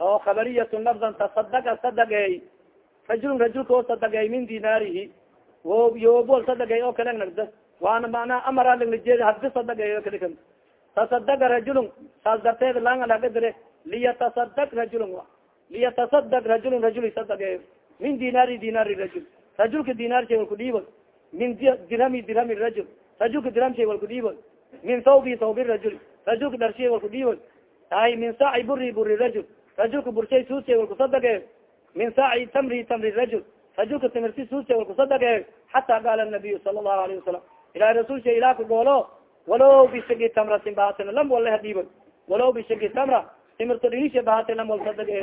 S1: Oo kabariyatun lafdan tasadaga sadagey rajulun rajulka oo sadagey min dinaarihi. Yoobol sadagey oo kale nagda waana manaa amara lagnajeed kali tasadaga rajulun saas darteed langadire liyatasadag rajulun liyatasadag rajulun rajul sadagey min dinaari dinaari rajul. Rajulka dinaar shay wal kudhiibo min dirhami dirhami rajul. Rajulka dirham shay wal kudhiibo min thawbi thawbi rajul. Rajulka dharshay wal kudhiibo ay min saaci buri buri rajul. Rajulka burshay suusay wal kusadage min saaci tamri tamri rajul. Rajulka timirti suusay wal kusadage xata qaala nabiyu sala allahu alayhi wasalam ilahi rasul shay ilaa kagoolo walow bishagi tamratin bahatin lam wala hadiibo walow bishagi tamra timirto dhinisha bahatin lam wal sadage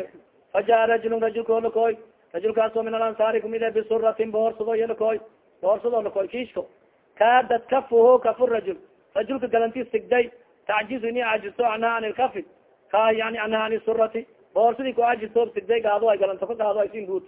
S1: fajaa rajulun rajulka olakoy rajulkaasoo min alansaari kumid bisuratin boorsado iyo lakoy boorsado lakoy kiishko kaadad kafuho kafu rajul rajulka galanti sigday tacjizu ini ajisto anha an ilkafi ka yani anha an surati boorsadii ku ajisto sigday gaado ay galanto ka gaado aysin guud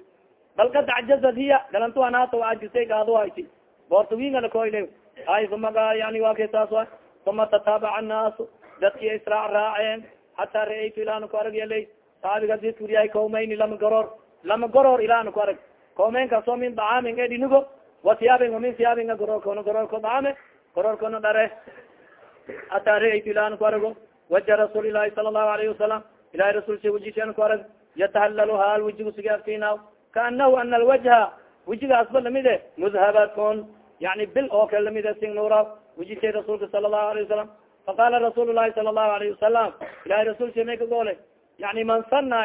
S1: bal kad cajazad hiya galanto anaato ajistay gaado ayti boorsa winga lakoyle ay uma yani waa kay saas wa uma tataabaca annaasu dadki israac raaceen hataa ra'aytu ilaana ku arag yalay saabiga didkuriyahay kawmayni lama garoor lama goror ilaana ku arag. Koomeynkaasoo min dacaamin e dhinigo wa siyaabin min siyaabin gororkono gororko dacaame gororkono dhare hataa ra'aytu ilaana ku arago waja rasuul ilahi sala allahu alayhi wasalam ilahi rasulsa wejishan ku arag yatahallalu haal wejigu sige afkinaw kaanahu ana alwajha wejigaasba lamide mudhabatun yani bil oo kale lamide sing nuura wejisay rasuulka sala allahu alayhi wasalam faqala rasuul lahi sala allahu alayhi wasalam ilahi rasulsa may ka goole yani man sana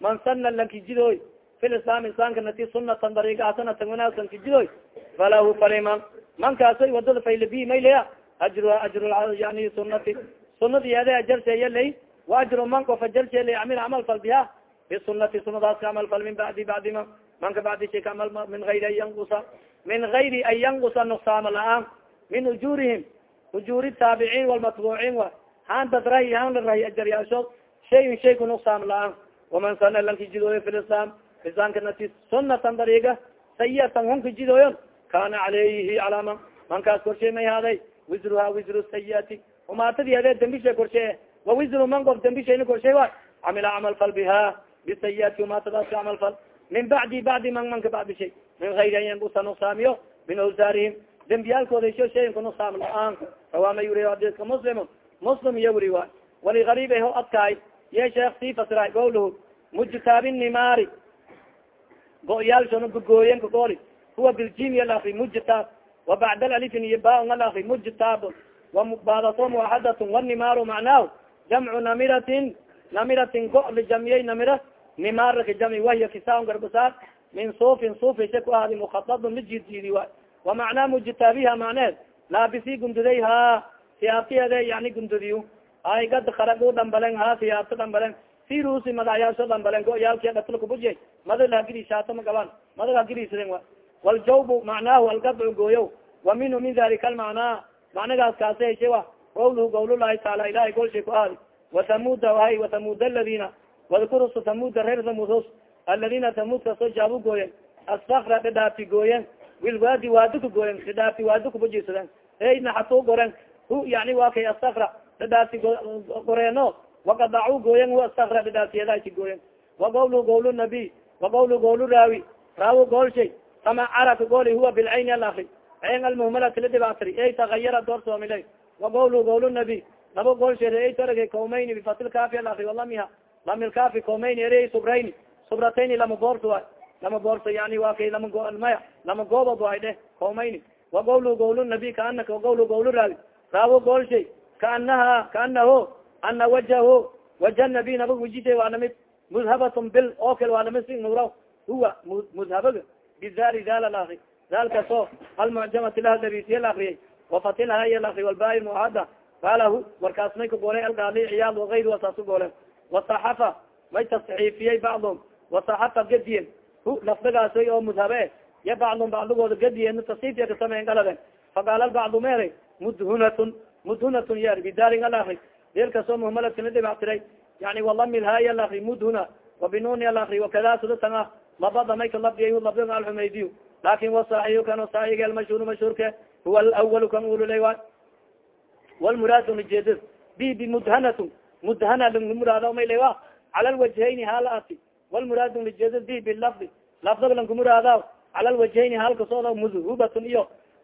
S1: man sana lankijidoy fi lislam islamka nati sunatan dariiga hasanatan wanaagsan kijidoy falahu faliman man kaasoy waddada faylabi maylaya ajru ajru yani sunati sunadi ede ajarseeya lay wa ajru man kof ajarse lay amil camal fal biha bisunati sunadaas ka amal fal min bacdi bacdi ma manka bacdi shay ka amal min gayri an yankusa min gayri an yankusa nuksaamo la'aan min ujuurihim ujuuri taabiciin walmatbuuciin wa han dad rahi han la rahi ajaryaasho shayin shay ku nuksaam la'aan waman sana lanka jidooyo fi lislaam islaamka nati sunatan dariiga sayatan hunka jidooyon kana caleyhi calaa man mankaas korshay may haaday wisruha wisru sayiati umaatadii adee dembisha korshe wa wisru man qof dembishayna korshay wa camila camal fal biha bisayiati umaatadaas camal fal min bacdi bacdi man man ka bacdi min gayri an yankusa nuksaamiyo min awsaarihim dembiyaalkooda sho shayin ku nuksaam la'aan rawaama yuri hadiska muslim muslim iyo wuri waay wali gariib ho adkaay ye sheekh sii fasira gowluhu mujtaabi nimaari go-yaalshona gogooyen kagooli huwa biljim yalakri mujtaab wa bacda alifin iyo baon alakri mujtaab wabadaso muaxadatun wanimaaru macnaahu jamcu namiratin namiratin go lijamiyey namira nimaar kijami wahiya kisaon garbasaar min suufin suufisha ku ahadi mukhaadun lijiidjiidi waay wa macnaa mujtaabiha macneed laabisi gundudayha siyaabtiyeede yani gundudiy ay gad karagu dhambalen ha siyaabto dhambalen si ruusi madaxyaasho dhambalen go-yaalki dhatlkubujiy madal hagiri shaato ma gaban madal hagirisden wa waljawbu macnaahu algadcu gooyo wa minhu min dalika almacnaa macnagaas kaasi heshe wa qawluhu qawlulahi taala ilahay golshay ku aadi wathamuda hay wathamud aladina wadkurusu thamuda reer thamudhos aladina kaso jaabu gooyen asfakra dhidhaafi gooyen wilwaadi waadi ka gooyen dhidhaafi waadi kubujisaden ey naxatu goren hu yani wa kay astakra dhadhaasi goreeno wakadacu gooyen hu astakra dhadhaasiyadaasi gooyen wa gawlu nabiy wa gawlu raawi raawi goolshay sama cara ka gooli huwa bilcayni alakri ceen almuhmalati ladhibaatri ey tagayara doorsoomilay wa gawlu nabiy laba goolshay ey tarage kawmayni bifatil kaafi alakri walamiha lamilkaafi kawmayni erey subrayni subratayni lama waay lama boorso yani wa kay lama maya lama goobod waay dheh kawmayni wa gawlu gawlu nabiy kaanaka wa gawlu raawi raawo goolshay kaanaha kaanaho ana wajaho waja nabi nabag wajishay waa la mid mudhabatun bil oo kale waa la mid si nuura huwa mudhabaga bizali daal alakri daalkaso almucjamati laha darisiya la akriyay wafatilha iya la akriy walbaai muhada qalahu warkaas may ka goolay algaali ciyaad wagayr wasaas goole wasaxafa may tasxiifiyey bacdum wasaxafa gadiyen hu lafdigaasoy oo mudhabe ya bacdum bacdigooda gadiyen tasxiifya kasameyen galade faqaala bacdu mere mudhunatun mudhunatun yar bidalin alakri deelkasoo muhmaladkana dhibactiray yani walamilhaaya alakri mudhuna wabinuni alakri wakada sudatan ah labada may ka labdiyay labdin alxumaydiy laakin wasaxiyu kan saxig almashhur mashhuurke huwa alawal kan ululay waay walmuraad ujeedad bi bimudhanatu mudhana langumuraada may wa cala lwajhayni hala ati walmuraad ujeedad bi bilafdi lafdag langumuraada cala lwajhayni halkasooda mudhubatun iyo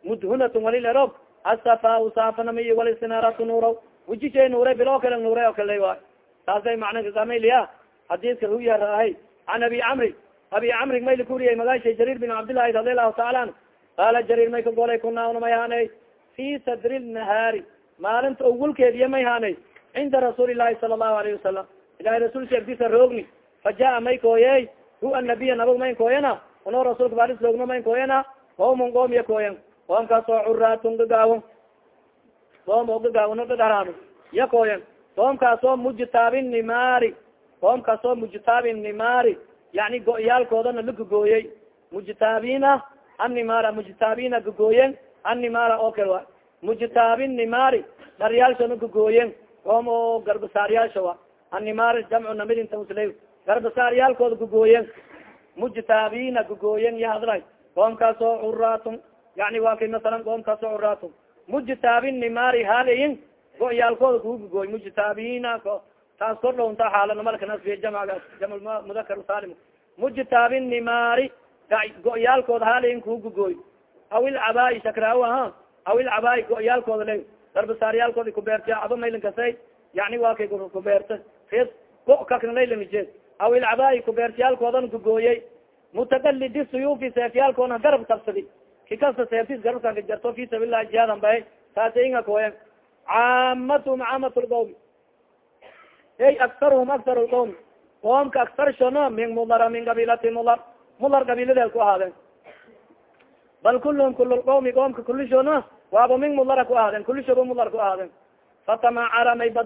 S1: mudhunatun walilerob asafa saafanamiy walisinaaratu nuuraw wujishay nuuray bilo kale nuuray oo kale waay saasay macna kasamaliya hadiska huyarahay an abi camri abi camri mayli kuriyay magaashay jarir bin cabdillahi radi allahu taala anhu qaala jarir may ka golay kunaa una may haanay fi sadri nahaari maalinta owalkeediya may haanay cinda rasuuli lahi sala allahu alayhi wasalam ilahay rasuulka agtisa roogni fa jaa may kooyey hu anabiya nabag mayn kooyana uno rasuulka baris roogno mayn kooyana qoomun qoom iya kooyan qoomkaasoo curaatun gagaawo qoom oo gagaawano dhadharaano iya kooyan qoomkaasoo mujtaabin nimaari qoomkaasoo mujtaabin nimaari yani go-yaalkoodana la gogooyey mujtaabina animaara mujtaabina gogooyen animaara oo kale wa mujtaabin nimaari dharyaalshana gogooyen qoom oo garbasaaryaalsha wa animaar jamcu namirinta usla garbasaaryaalkooda gogooyen mujtaabina gogooyen iya hadlay. Qoomkaasoo curaatun yani wa kay masalan qoomkaasoo curaatun mujtaabin nimaari halayin go-yaalkooda kugu gogooy mujtaabina taas kor dhowta xaalanamalkanasbiya jamgaas jam mudakar salim mujtaabin nimaari go-yaalkooda halayin kugu gogooy aw ilcabaai shakraaw aha aw ilcabaai go-yaalkooda le darbasaaryaalkooda kubeerta aba maylinkasay yani waa kay kubeerta go kaknalaylamijeed aw ilcabaai kubeertayaalkoodan gogooyey mutakalidi suyuufi seefyaalkoona garab kabsadi kikasta seeftis garabka ka jarto fi sabillahi jihaadan bahe taasa inga kooyen caamatuhum caamat lqawmi ey aktaruhum aktar lqawmi qoomka aktarshona min mudara min qabilati mudar mudar qabiiladeed ku ahaadeen bal kulluhum kul lqawmi qoomka kulishona waaba min mudara ku ahaadeen kulishoba mudar ku ahaadeen fatamacara may ba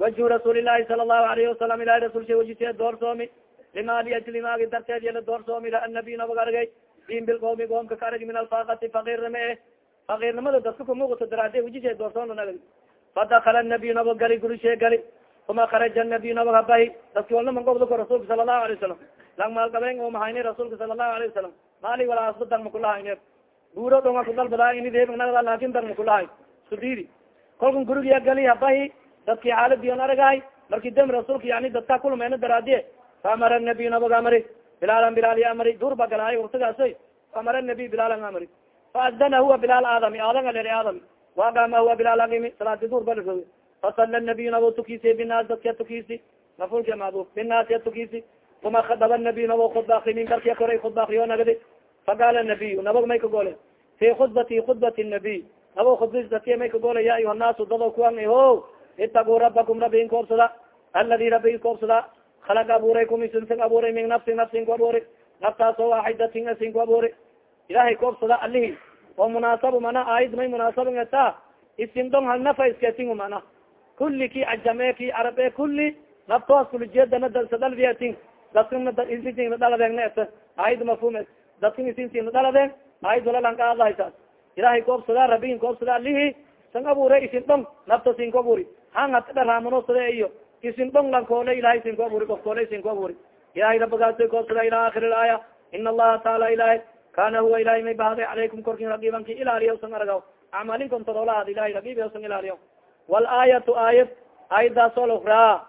S1: wajhu rasuulilahi sala allahu alayhi wasalam ilahi rasulsha wajisee doorsoomi lima liajlimaagi darteed yala doorsoomi la anabiy nabag argay in bilqoomi qoomka ka arag min alfaakati fakirnima e fakirnimada dadka kumuuqato daraade wijishe doorsoona nagadi fadakala nabiy nabo gali gurishee gali uma kharaja nabiy nabo habahi dadki walnaman gobdako rasuulka sala allahu alay wasalam lang maalgaben o mahayne rasuulka sala allahu alayh wasalam maali walaasba dang makulahayne buuro dhonga kudalbada inidheebnagda laakin dang makulahay sudidi kolkan gurigiya gali habahi dadki xaaladiyon aragahay marki dam rasuulka yani dadka kulmeena daraadiye faamara nabiy nabaga amari bilaalan bilaal amari durba galaayo waktigaasoy faamara nabiy bilaalan amari. Faadana huwa bilaal aadami aadan aler aadami. Waagama huwa bilaal agimi salaadi dur balroge fasala nabiy nabo tukisi binaas dadka tukisi mafulka macduf binaasiya tukisi uma khadaba nabiy nabo khudba akri minbarkiya koray khudba akriyo nagdi faqaala nabiy nabag may ka gole fi khudbati khudbati nabiy nabo khudbis may ka gole ya ayuha naasu dado kuwan ho itaguu rabakum rabi in koobsada aladi rabi koobsada halag abuuraykum isinsin abuuray min nafsin nafsin ku abuuri naftaasoo waaxidatin asin ku abuuri ilahay koobsada alihi oo munaasab mana aayad may munaasaba ngata isin dong hal nafa isketing mana kuli ki ajame ki arabe kuli naftoas kulijeedana sadalviating dadkana dhaladeegna et aayad mafhum dadkan isintina dhaladeen aayad walalankaadahaysaas ilahay koobsada rabigin koobsada alihi san abuure isin dhong nafta sin ku aburi dharaamanosade iyo. Isin dhong lankoole ilahay sin ku aburi ofkoole sin ku aburi ilahay rabagaasa koobsada ila akhir laaya in allaha taala ilahay kana huwa ilahay may bahday calaykum korkin ragibanki ilaaliya san aragaw acmaalin kontaroolahaad ilahay ragiba san ilaaliya walaayatu aayad aayadaasoo lukraa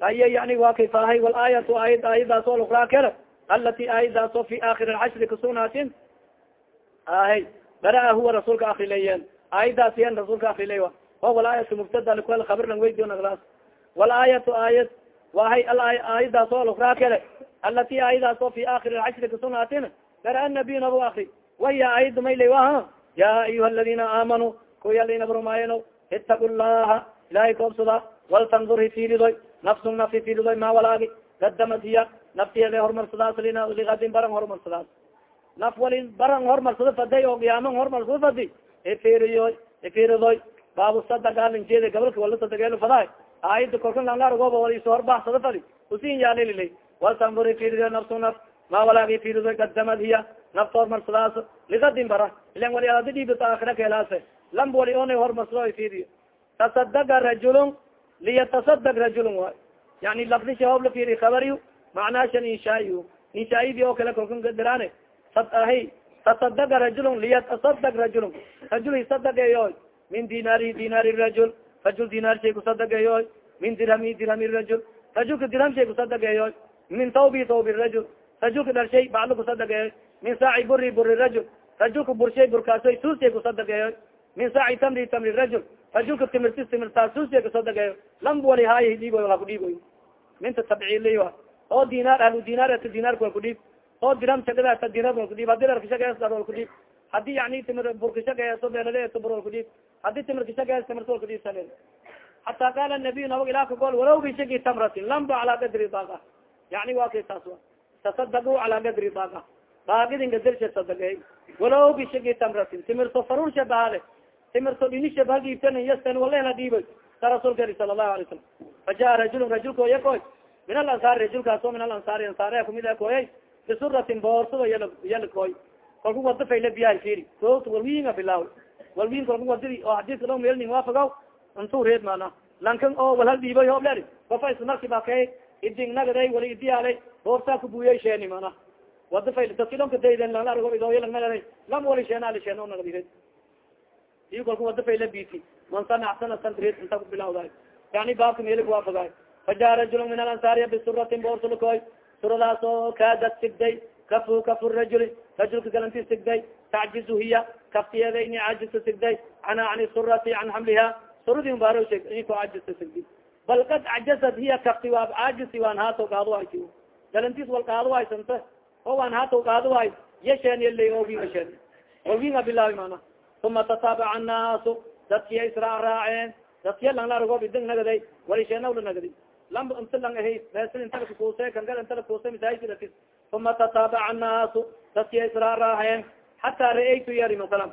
S1: aye yani wa kay faahay walaayatu aayad aayadaasoo lukraa kele alati aayadaasoo fi aakir alcashri kasunaatin ahay baraa huwa rasuulka akrileyen aayadaas rasuulka akriley o walaayatu mubtada likuel khabir lang weydiyo nagdaas walaayatu aayad wahay aayadaasoo lukraa kele alati aayadaasoo fi aakir alcashri kasunaatin gara nabiy nabo akri waya ayad maylay waha. Ya ayuha aladina aamanuu kuyalinabrumaayeno itaqu llaha ilahay koobsada waltandur hifilidoy nafsun naf hifilidoy ma walaagi. Gadamad hiya naftiele hormarsadaas ligadin baran hormarsadaas naf wali baran hormarsado faday oo qiyaaman hormarsado fadi ifiriyoy ifiridoy baabu sadagaalinjeeda gabalka wala sadageel faday aayada korkan langaargoba wala iso horbaxsado fadi usin yaalililay waltandur hifilidoy nafsu naf. Ma walaagi firidoy gadamad hiya. Nafta hormarsadaas ligadin bara. Ilan wali ada dhiibata aakira keelaase lamb wali ona hormarsado firiyo tasadaga rajulun liyatasadag rajulun way yani lafdisha hoob la firi kabariy macnaashan inshaaiy inshaayidi oo kale kolkan diraan ahi. Tasadaga rajulun liyatasadag rajulun. Rajul isadageeyo min dinaari dinaari rajul rajul dinaar shay kusadageeyo min dirhami dirhami rajul rajulka dirham shay kusadageeyo min tawbi tawbi rajul rajulka dharshay baclo kusadageeyo min saaci buri buri rajul rajulka burshay burkaasoy suusay kusadageeyo min saaci tamri tamri rajul rajulka timirtis timirtaa suusay kusadageeyo lamb wali haay dhiiboy wala kudhiiboy minta tabciliy oo dinaar ahlu dinaar ata dinaarka wal kudhiib oo diram shagada ata dinar wal kudhiib haddii arkashagaes wal kudhiib haddii yani timir burkashagaeso beelaleeso bur wal kudhiib haddii timir kashagaes timirta wal kudhiib sale xata qaala nabiy nabag ilah kagol walaw bishagi tamratin lamba calaa qadri daqa yani wa kay taas wa tasadaqu calaa qadri daqa daaqidin gadersha sadaqey walaw bishagi tamratin timirto farursha bahale timirto dhinisha bahagibtan yastan walena dhiibay. Sa rasulka eri sala allahu alay salam faja'a rajulun rajulka yakoy min alansaari rajulkaas oo min alansaari ansaariya kumid a koyay bisuratin boorsado yala yala koy kalku wada fayla biyaha firi soot walwiinga bilaaw. Walwiin kalku wadadi oo xadiiska dho meelni waafagaw intuu reed maana. Lankan oo walhal dhiibay hoob leri kofa ismarki ba kay idingnagaday wali idiyaalay boorsaa kubuuyay sheeni mana wada fayl dadki dhonka dayden lang argo idooya langnaga lam wali sheena ali sheena nagadireed iyo kalku wada fayla biti man sanacsana sanreed inta ku bilawday yani baabka meelig waafagaay faja rajul min alansaariya bisuratin boorsulkoy suradaas oo kaadad sigday kafu kafu rajuli rajulka galanti sigday tacjizu hiya kaftiyeeda ini cajista sigday ana an surati can xamliha suradii baaro sheeg ini ko cajista sigdi bal kad cajasad hiya kafti waa caajisi waan haato qaado haysi galantis wal qaado haysanta oo waan haato qaado hay yasheen yalay oginga sheen oginga bilaabi mana uma tataabaca annaasu dadkiya israa raaceen dadkiya lang la argo biding nagaday wali sheenawla nagadi lamb inta lang ahay mesil inta lakuuse kangada inta lakuuse misaajidakis uma tataabaca annaasu dadkiya israa raaceen xataa ra'aytu yari masalan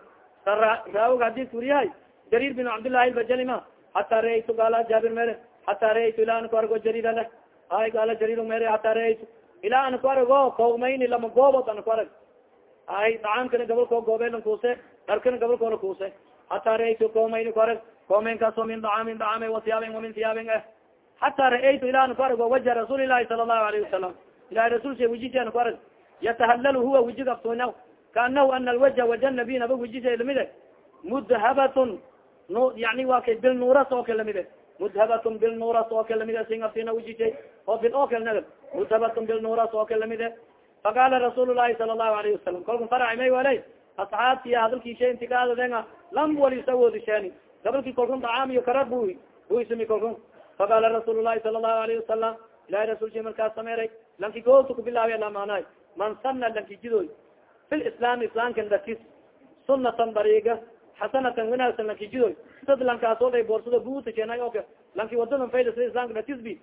S1: raawga hadis wuriyahay jarir bin cabdillahi albajalima xataa ra'aytu gaala jaabir mere xataa ra'aytu ilaa an ku argo jarira leh hay gaala jarir mere xataa ra'aytu ilaa an ku argo kawmayni lama goobod an ku arag. Ay dacaamkana gabalkoo goobelan kuuse dharkana gabalkoola kuuse hataa raaytu koomayn ku arag koomaynkaasoo min dacaamin dacaame wasiyaabin wamin siyaabin eh hataa ra'aytu ilahan ku arag waja rasuuli ilahi sala allahu alayhi wasalam ilahi rasulsha wijisana ku arag yatahalal huwa wijiga abtuna kaanahu ana alwaja waja nabiy naba wijisa lamide mudhabatun yani wa kay bil nuuras oo kale lamide mudhabatun bil nuuras oo kale lamide singaftina wijisay oo bil oo kale naga mudhabatun bil oo kale lamide faqala rasuul lahi sala allahu alayhi wasalam kalku faraci may walay asxaabtiya hadalkii shay intikaadadenga lam wali sawoodi sheeni gabalki kalkun dacaam iyo karab bu buisimi kalkun faqala rasuul lahi sala allahu alayhi wasalam ilahi rasulki markaas sameeray lanki goolta kubilaabi lamaanay man sana lanki jidoy fi lislaam islaamkan dakis sunatan bariga xasanatan wanaagsan lanki jidoy sad lankaasoo dhay boorsado buuta keenay oka lanki wadadan fayda sida islamka dakisbi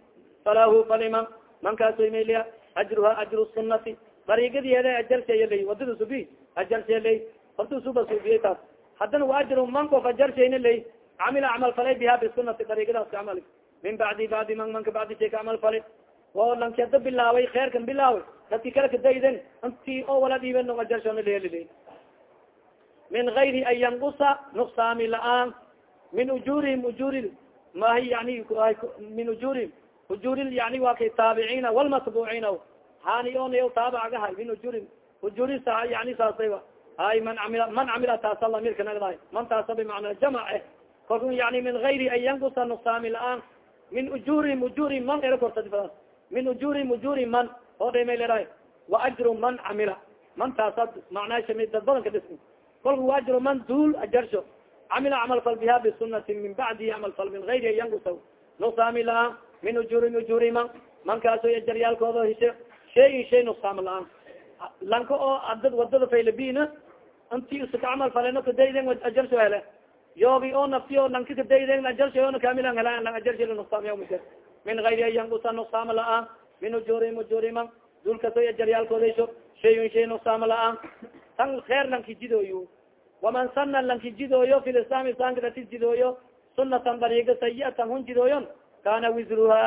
S1: falahu faliman mankaasoy mayliya ajruha ajru sunati bariigadiyeeda ajarsheeyaley waddada subi ajarsheeley horta suba suubiyey taas haddana wa ajru man kof ajarsheyna ley camila camal falay biha bisunati bariigadaas ka camal min bacdi bacdi man manka bacdi shay ka camal fali oo lanki hada bilaaway kheerkan bilaaway dadki kala kadayden inti oo wala dhiiben no ajarshona leelile min gayri an yankusa nuksaami la'aan min ujurihim ujuri mahi yani min ujurihim ujuri yani wa kay taabiciina walmatbuciina hani onayo taabacgahay min ujuri ujuri yani saasay hay man amila man camila taasa lamirka nagdahay man taasa bimacnaa jamac eh kalku yani min gayri an yankusa nuksaami la'aan min ujurihim ujuri man ero kortadifadas min ujurihim ujuri man oo dhay may leedahay. Wa ajru man camila man taasa macnaa dad badan ka kolka wa ajru man duul ajarsho. Camila camal fal biha bisunati min bacdi camal fal min gayri an yankusa nuksaami la'aan. Min ujuri ujuri man. Man kaaso ajaryaalkooda hishe. Shay nuksaama la'aan. Lanka oo adad waddada faylabina inti iska camal faleno kadayden ajarsho hele yoogi oo nafti o lanka kadayden ajarshoona kamilan helaan lang ajarsho nuksaamiya majer min gayri an yankusa nuksaama la'aan min ujuri ujuri man dulkaso ajaryaalkoodasho shayun shay nuksaama la'aan tan kheer lanki jidooyo waman sana lanki jidooyo fi lislaam islaamka dati jidooyo sunatan bariga sayiatan hun jidooyon kana wisruha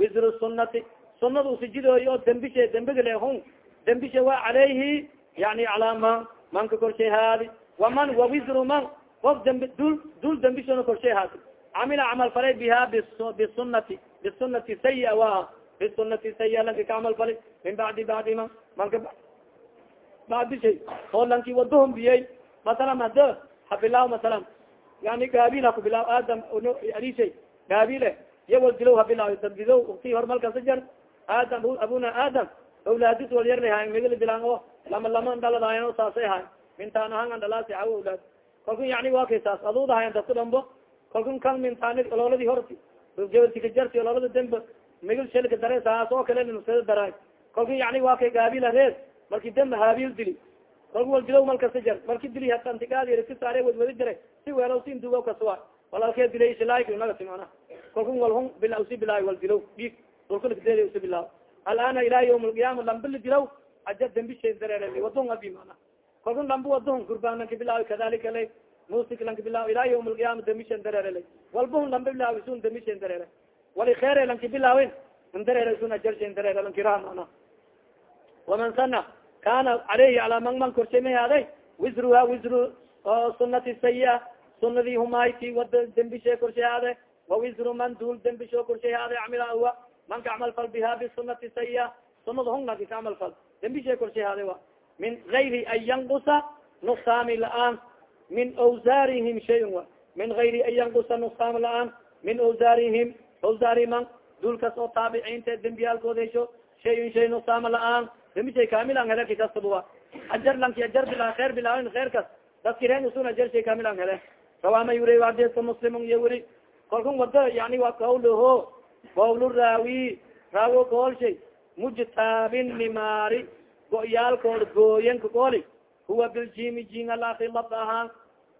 S1: wisru sunati sunada usijidooyo oo dembishe dembigale hun dembishe wa calayhi yani calaa man manka korshay haadi waman wa wisru man of dembi dul dul dembishona korshay haadi camila camal falay biha bisunati bisunati sayia wa bisunati sayia lanki ka camal fali min bacdi bacdi man manka bacdi shay. Oo lanki wadahom biyey masalan hada habilaaw masalan. Yani gaabil ha kubilaaw aadam arishay gaabile iya wal dilow habilaaw dabdido ukti hormalkasa jar aadam abuna aadam awlaadis wal yarnaha migli bilaan o lama lama dhaladahayan saasay ahay mintaan ahaan an dhalaasi awo awlaad kalkun yani waa kay saas aduudahayan dadku dhambo. Kalkun kan mintaani olooladii horti gabartikajarti oloolada demba migil shelka dare saas oo kale nusada daraay. Kalkun yani waa kay gaabila reer marki demba haabil dili. Kalku wal dilow malkasa jar marki dili hatantigaadi si saare wadwadi jira si weelo sin dugo kasuwa walalkee dilay islaaykunagati mana kalkun walhun bila usi bilaayo wal dilow dhiig dulkadee usi bilaaw alana ila ywm lqiyama lambili dilaw aja dambishe dareere wadon abi mana kalkun lambu wadon gurbaan lanka bilaaw kadalika lay musik lanka bilaaw ila ywm lqiyama dambishen dareere lay walbahun lamba bilaaw isun dambishen dareere wali kheere lanki bilaawin in dareere isun ajarshen dareere lankiraha mana waman sana kana caleyhi calaa man man korshay may haaday wisruha wisru sunati sayia sunadii humayti wada dembishe korshay haade wa wisru man duul dembisho korshay haade camila awa man ka camal fal biha bisunati sayia sunada hunglaki ka camal fal dembishe korshay haade wa min gayri an yankusa nuksaami la'aan min awsaarihim shayin wa min gayri an yankusa nuksaam la'aan min awsaarihim awsaari man duulkas oo taabiciinta dembiyaalkoodesho shayin shay nuksaama la'aan dembishay kamilan hele ki kastabuwa ajar lanki ajar bila kheer bilaain kheerkas daskireen usun ajar shay kamilan hele rawaama yuri adeska muslimun iyo weri kalkun wada yani wa kawluho qawl raawi raawo koolshay mujtaabin nimaari go-yaalkood gooyenka kooli huwa biljimi jin alakri lab ahaan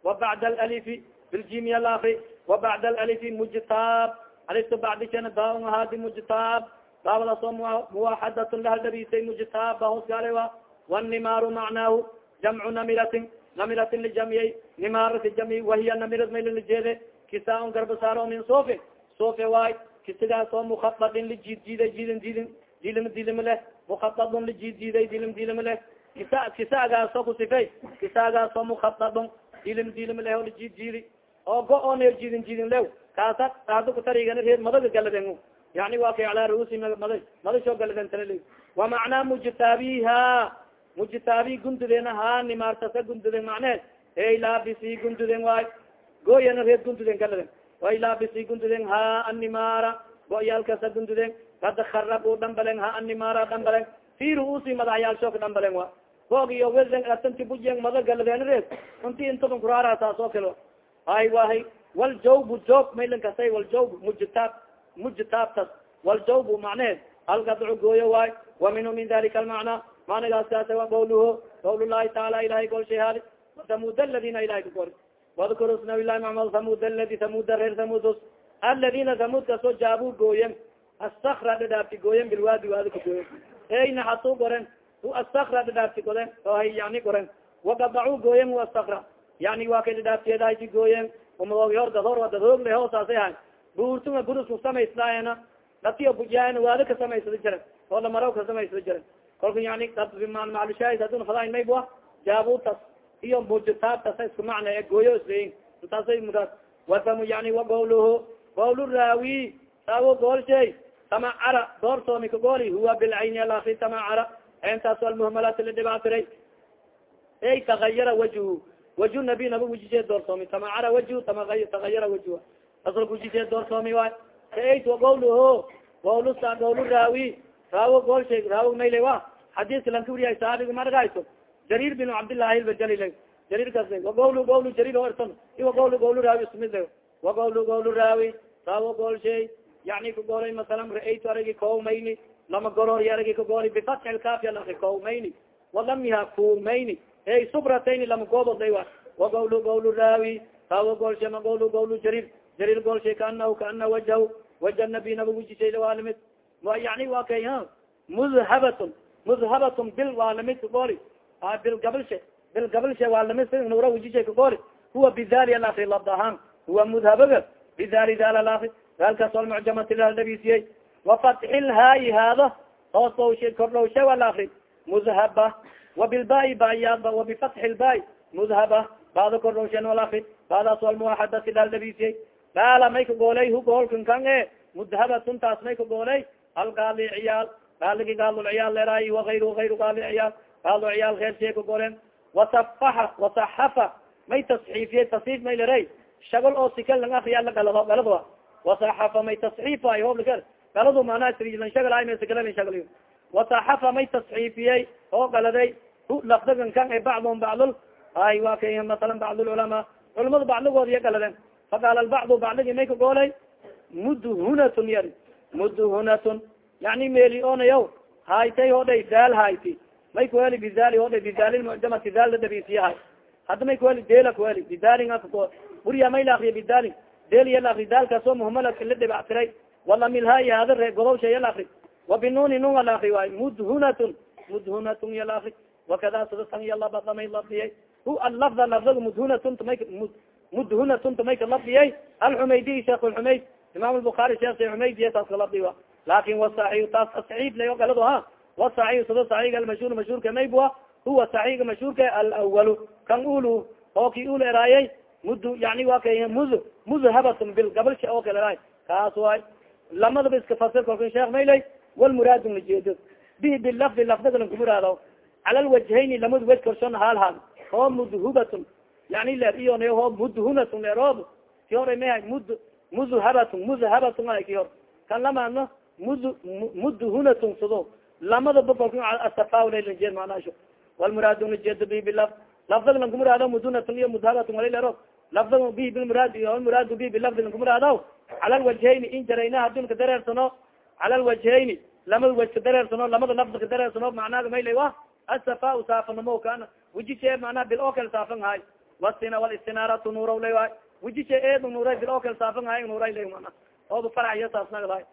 S1: wa bacda alalifi biljimi alakri wa bacda alalifi mujtaab. Alifta bacdishana daaun ahaadi mujtaab. Daawadaas oo muwaxadatun lahaldhabisay mujtaab ba hoos gaale wa wanimaaru macnaahu jamcu namiratin namiratin lijamiyay nimaarati jami wahiya namirad maylalajeede kisaa-un garbasaaro min sofe sofe waay kisigaas oo mukhaadin lijiid jiiday jiidin diidin dilim dilim leh mukhaadun lijiid jiiday dilim dilim leh. Kisa kisaagaaso kusifey kisaagaasoo mukhaadon dilim dilim leho jid jiidi oo go o ne jidin jidin lew. Kaasa aado kutarigana reed madaga galaden yani wa kay alaa ruusi mada madasho galaden tala wa macnaa mujtaabiha mujtaabi gundudeena ha nimaartasa gunduden macneed ey laabisi gunduden waay. Gooyana reed gunduden galaden. Way laabisi gunduden ha go-yaalkasa gunduden kada kharab dhambalen ha animaara dhambalen fi ruusi madaxyaalshoka dhambalen wa. Goog iyo weden atanti bujen mada galaden reed unti intadun kuraara taas oo kale hay wahay waljawb joog maylan kasay waljawb mujtaab mujtaabtas waljawb macneed algadcu gooyo waay wa. Minhu min dalika almacna macnagaas kaasa wa qawluhu. Qawl llahi taala ilahay golshay haali samud aladina ilahay kakor wadkur nabi lahi mamed samud aladi samuda reer samudus aladina samud ka soo jaabu gooyen asakra dhadhaafti gooyen bilwaadi waadi ka gooyen eyna hatu goren hu asakra dhadhaafti goden ohay yani goren wakadacu gooyen hu asakra yani waa kay dhadhaafteedahati gooyen umadoog hor dadhor dadhoog le hoosaasay hay buurtunga burusku samaysnaayana datiyo bujaana waada ka samaysada jiran oo lamaraw ka samaysada jiran kolka yani maclushaahis haduna fadain maybua jaabutas iyo mujtaabtas isku macna e gooyo isleyin intaasay mudaas wasamu yani wa gawluhu gawlu raawi saawo goolshay tamacara doorsoomi ka gooli huwa bilcayni alakri tamacara entaas almuhmalati lidhibaatiray ey tagayara wajhu waju nabi naba wujisee doorsoomi tamacara wajhu tagayara wajhu asalka wujisee doorsoomi waay. Kaeyt wagawluho gawlu gawlu raawi. Raawo goolshay raawo mayle wa xadiiska lanka wuriyahay saxaabiga margayso. Jarir bin cabdillahi ilbajali jarir kas wagawlu gawlu jarir orton iwa gawlu raawi ismid wagawlu gawlu raawi. Raawo goolshay yani kagoolay masalan ra'aytu aragi kowmayni lama goroor aragi kagooli bifatxi lkaafi alaki kowmayni walamiha kumayni ey subratayni lama goobod day wa wagawlu gawlu raawi raawo goolshay ma gawlu gawlu jarir jarir goolshay kaanahu kaana wajhahu waja nabi naba waa limid yani wa kay ha mudhabatun mudhabatun bil waa limid kagooli bil gabalshe bil gabalshe waa limid si nura wujishay kagooli huwa bidali alakri labdahaan huwa mudhabaga bidali dal alakri dalkaas almucjamati ladabisiyey wafatxi lhaayi haada hoos bawsh kordhowshe alakri mudhaba wabilbai bayaadba wabifatxi lbai mudhaba baada kordhowshen alakri baadaas almuwaxadati daldabisiyey baala may ka goolay hu goolkan kan e mudhabatun taas may ka goolay algaali ciyaal gaaligi gaalul ciyaal leeraay waayr ayru gaali ciyaal gaalo ciyaal heershe ka golen wasafaxa wasaxafa may tasxiifiye tasxiif may leray shagol oo sikal lang akriya la galado galado wasaxafa may tasxiif ay hooblika galadu manaa srilan shagal ay masagalin shagal wasaxafa may tasxiifiyey oo galaday lafdagan kan bacdum bacdul ay wa kay masalan bacdulculamaa culamada bacdigood iya galaden faqaala bacdu bacdigi may ka goolay mudhunatun yar mudhunatun yani meli onayaw haytay hodhay daal hayti may kuheli bidali hodhay bidali mucjamati daal ladabisiyahay hadda may kuheli deela kuheli bidalin buriya may la akriya bidalin del iya la akri daalkaasoo muhmalaka la dhibactiray walamilhayi hada ree godowsha iya la akri wabinuni nunga la akri waay mudhunatun mudhunatun iya la akri wakada sadatan iya labadamay labdiyay hu alafda lafdaga mudhunatun tamay mudhunatun tamay ka labdiyay sheekh lxumayd imam lbukaari sheekh xumaydiya taas laakiin wasaxiy taas saxiib layo galado ha wasaxiy sada saxiga almashhur mashhuurka maybua huwa saxiga mashhuurka alawalu kan ulu oo ki ul eraayay mud yani wa kay mud mudhabatun bil gabalsha oo kale kaas waay lamadaba iska fasir kolka sheekh maylay walmuraadu najeedo bihi bilafdi lafdigalan kumuraado cala lwajhayni lamad wej korshon haal haal. Oo mudhubatun yani leer iyon ho mudhunatun leeroob ki hore maha mud mudhabatun mudhabatun ay ki hor kan lamaadno mud mudhunatun sudo lamadaba kolka asafawlalanjeed manasho walmuraadu najeedo bihi bilaf lafdag lan kumuraado mudhunatun iyo mudhabatun wala leero lafdag bihi bilmuraad muraadu bihi bilafdi lan kumuraado cala lwajhayni in jarayna hadun ka dareersano cala lwajhayni lamada waj ka dareersano lamada lafda ka dareersano macnaaga maylay wa asafa saafanamo kana wujishe manaa bil oo kale saafan haay wasina walistinaratu nuuraw lay waay wujishe eed nuuray bil oo kale saafan haay nuuray lay mana ooba faraxyo saasnagadahay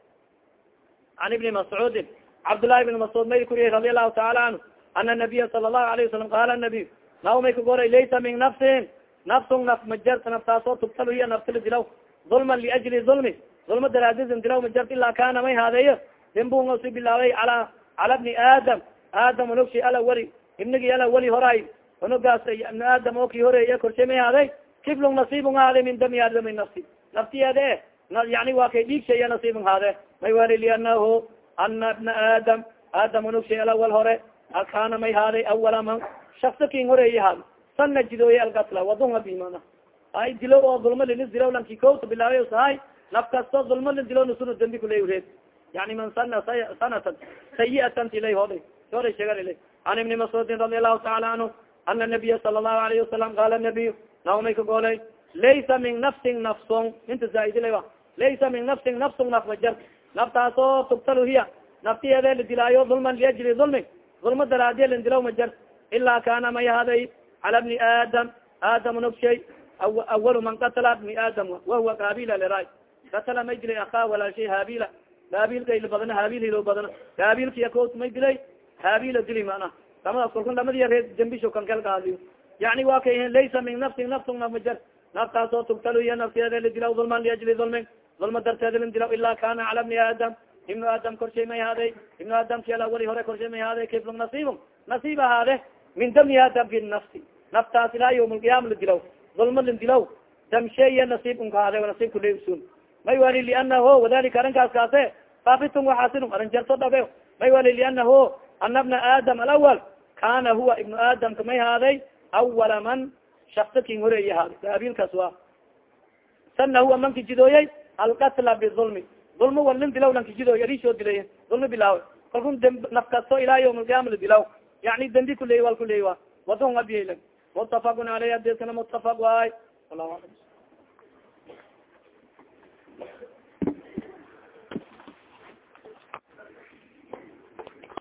S1: can ibni mascuudin cabdullahi ibni mascuud may kuriyay radi allahu taala canhu ana nabiya sala allahu alayh wasalam qaala nabiy naw may goray laysa min nafsin nafsun naf majarta naftaasoo tubtalu hiya naftila dilaw dulman liajli dulmi dulma daraadidin dilaw majart ilaa kana may haadeeyo dimbunga si bilaabay ala cala bni aadam aadam ologshi alawali ibnigi ala weli horay unugaas ibnu aadam oo kii horeeye korshay may haaday kiflung nasiibun haade min dami aadam min nafsi naftiyeede yani waa kay dhiigshay nasiibun haade may wali lianahu ana ibna aadam aadam unugshay alawal hore kana may haaday awala man shaksa kin horeeye haad sana jidooye algatla wadunga bimana ay dilo oo dulma linis dilo lanki kota bilaabay sahay naf kasto dulma lin dilo nusuna dambi kuley reed yani man sana sanatan sayiatan ilay hoday horay sheegan ilay an ibni mascuudin radi allahu taala canhu ana nabiya sala allahu alayhi wasalam qaala nabiy naomay ka goolay laysa min nafsin nafson inta zaaidila a laysa min nafsin nafsun naf wajar naftaasoo tugtalu hiya naftiyeede la dilaayo dulman liajli dulmi dulma daraadiye lin dilaw ma jar ilaa kana may haday cala bni aadam aadam nogshay awalu man katala bni aadam wahuwa kaabila lera katala may dilay akaa walaashay haabila haabil gayl badana haabil hilo badana haabilkiya koot may dilay haabila dili mana lamadaas kolka lamadiya reer dembisho kankelkaadiyo yani wa kay laysa min nafsin nafsun naf majar naftaasoo tugtalo iya nafteeda lidilaw dulman liajli dulmin dulma darteeda lin dilaw ilaa kana cala bni aadam ibnu aadam korshay may haaday ibnu aadamki ala wali hore korshay may haaday kiflun nasiibun nasiib ahaade min dami aadamki nafsi naftaas ilaa yawm lqiyaama ladilaw dulma lin dilaw damsheeya nasiib un kahaade nasiib kuleysun may wali lianaho wadalika arrinkaas kaase faafitun waxaasinun arrin jarto dhabe may wali lianaho ana bna aadam alawal kana huwa ibnu aadamka may haaday awala man shaksa kin horeeye haada daabilkaas wa sana huwa manka jidooyey alkatla bidulmi dulma walin dilaw lanka jidooy arisoo dilay dulmi bilaaw kalku kasto ilaa yawm alqiyama la dilaw yani dambi kuley wal kuley wa wadon abiyayla mutafaqun aleyh adeskana mutafaq waay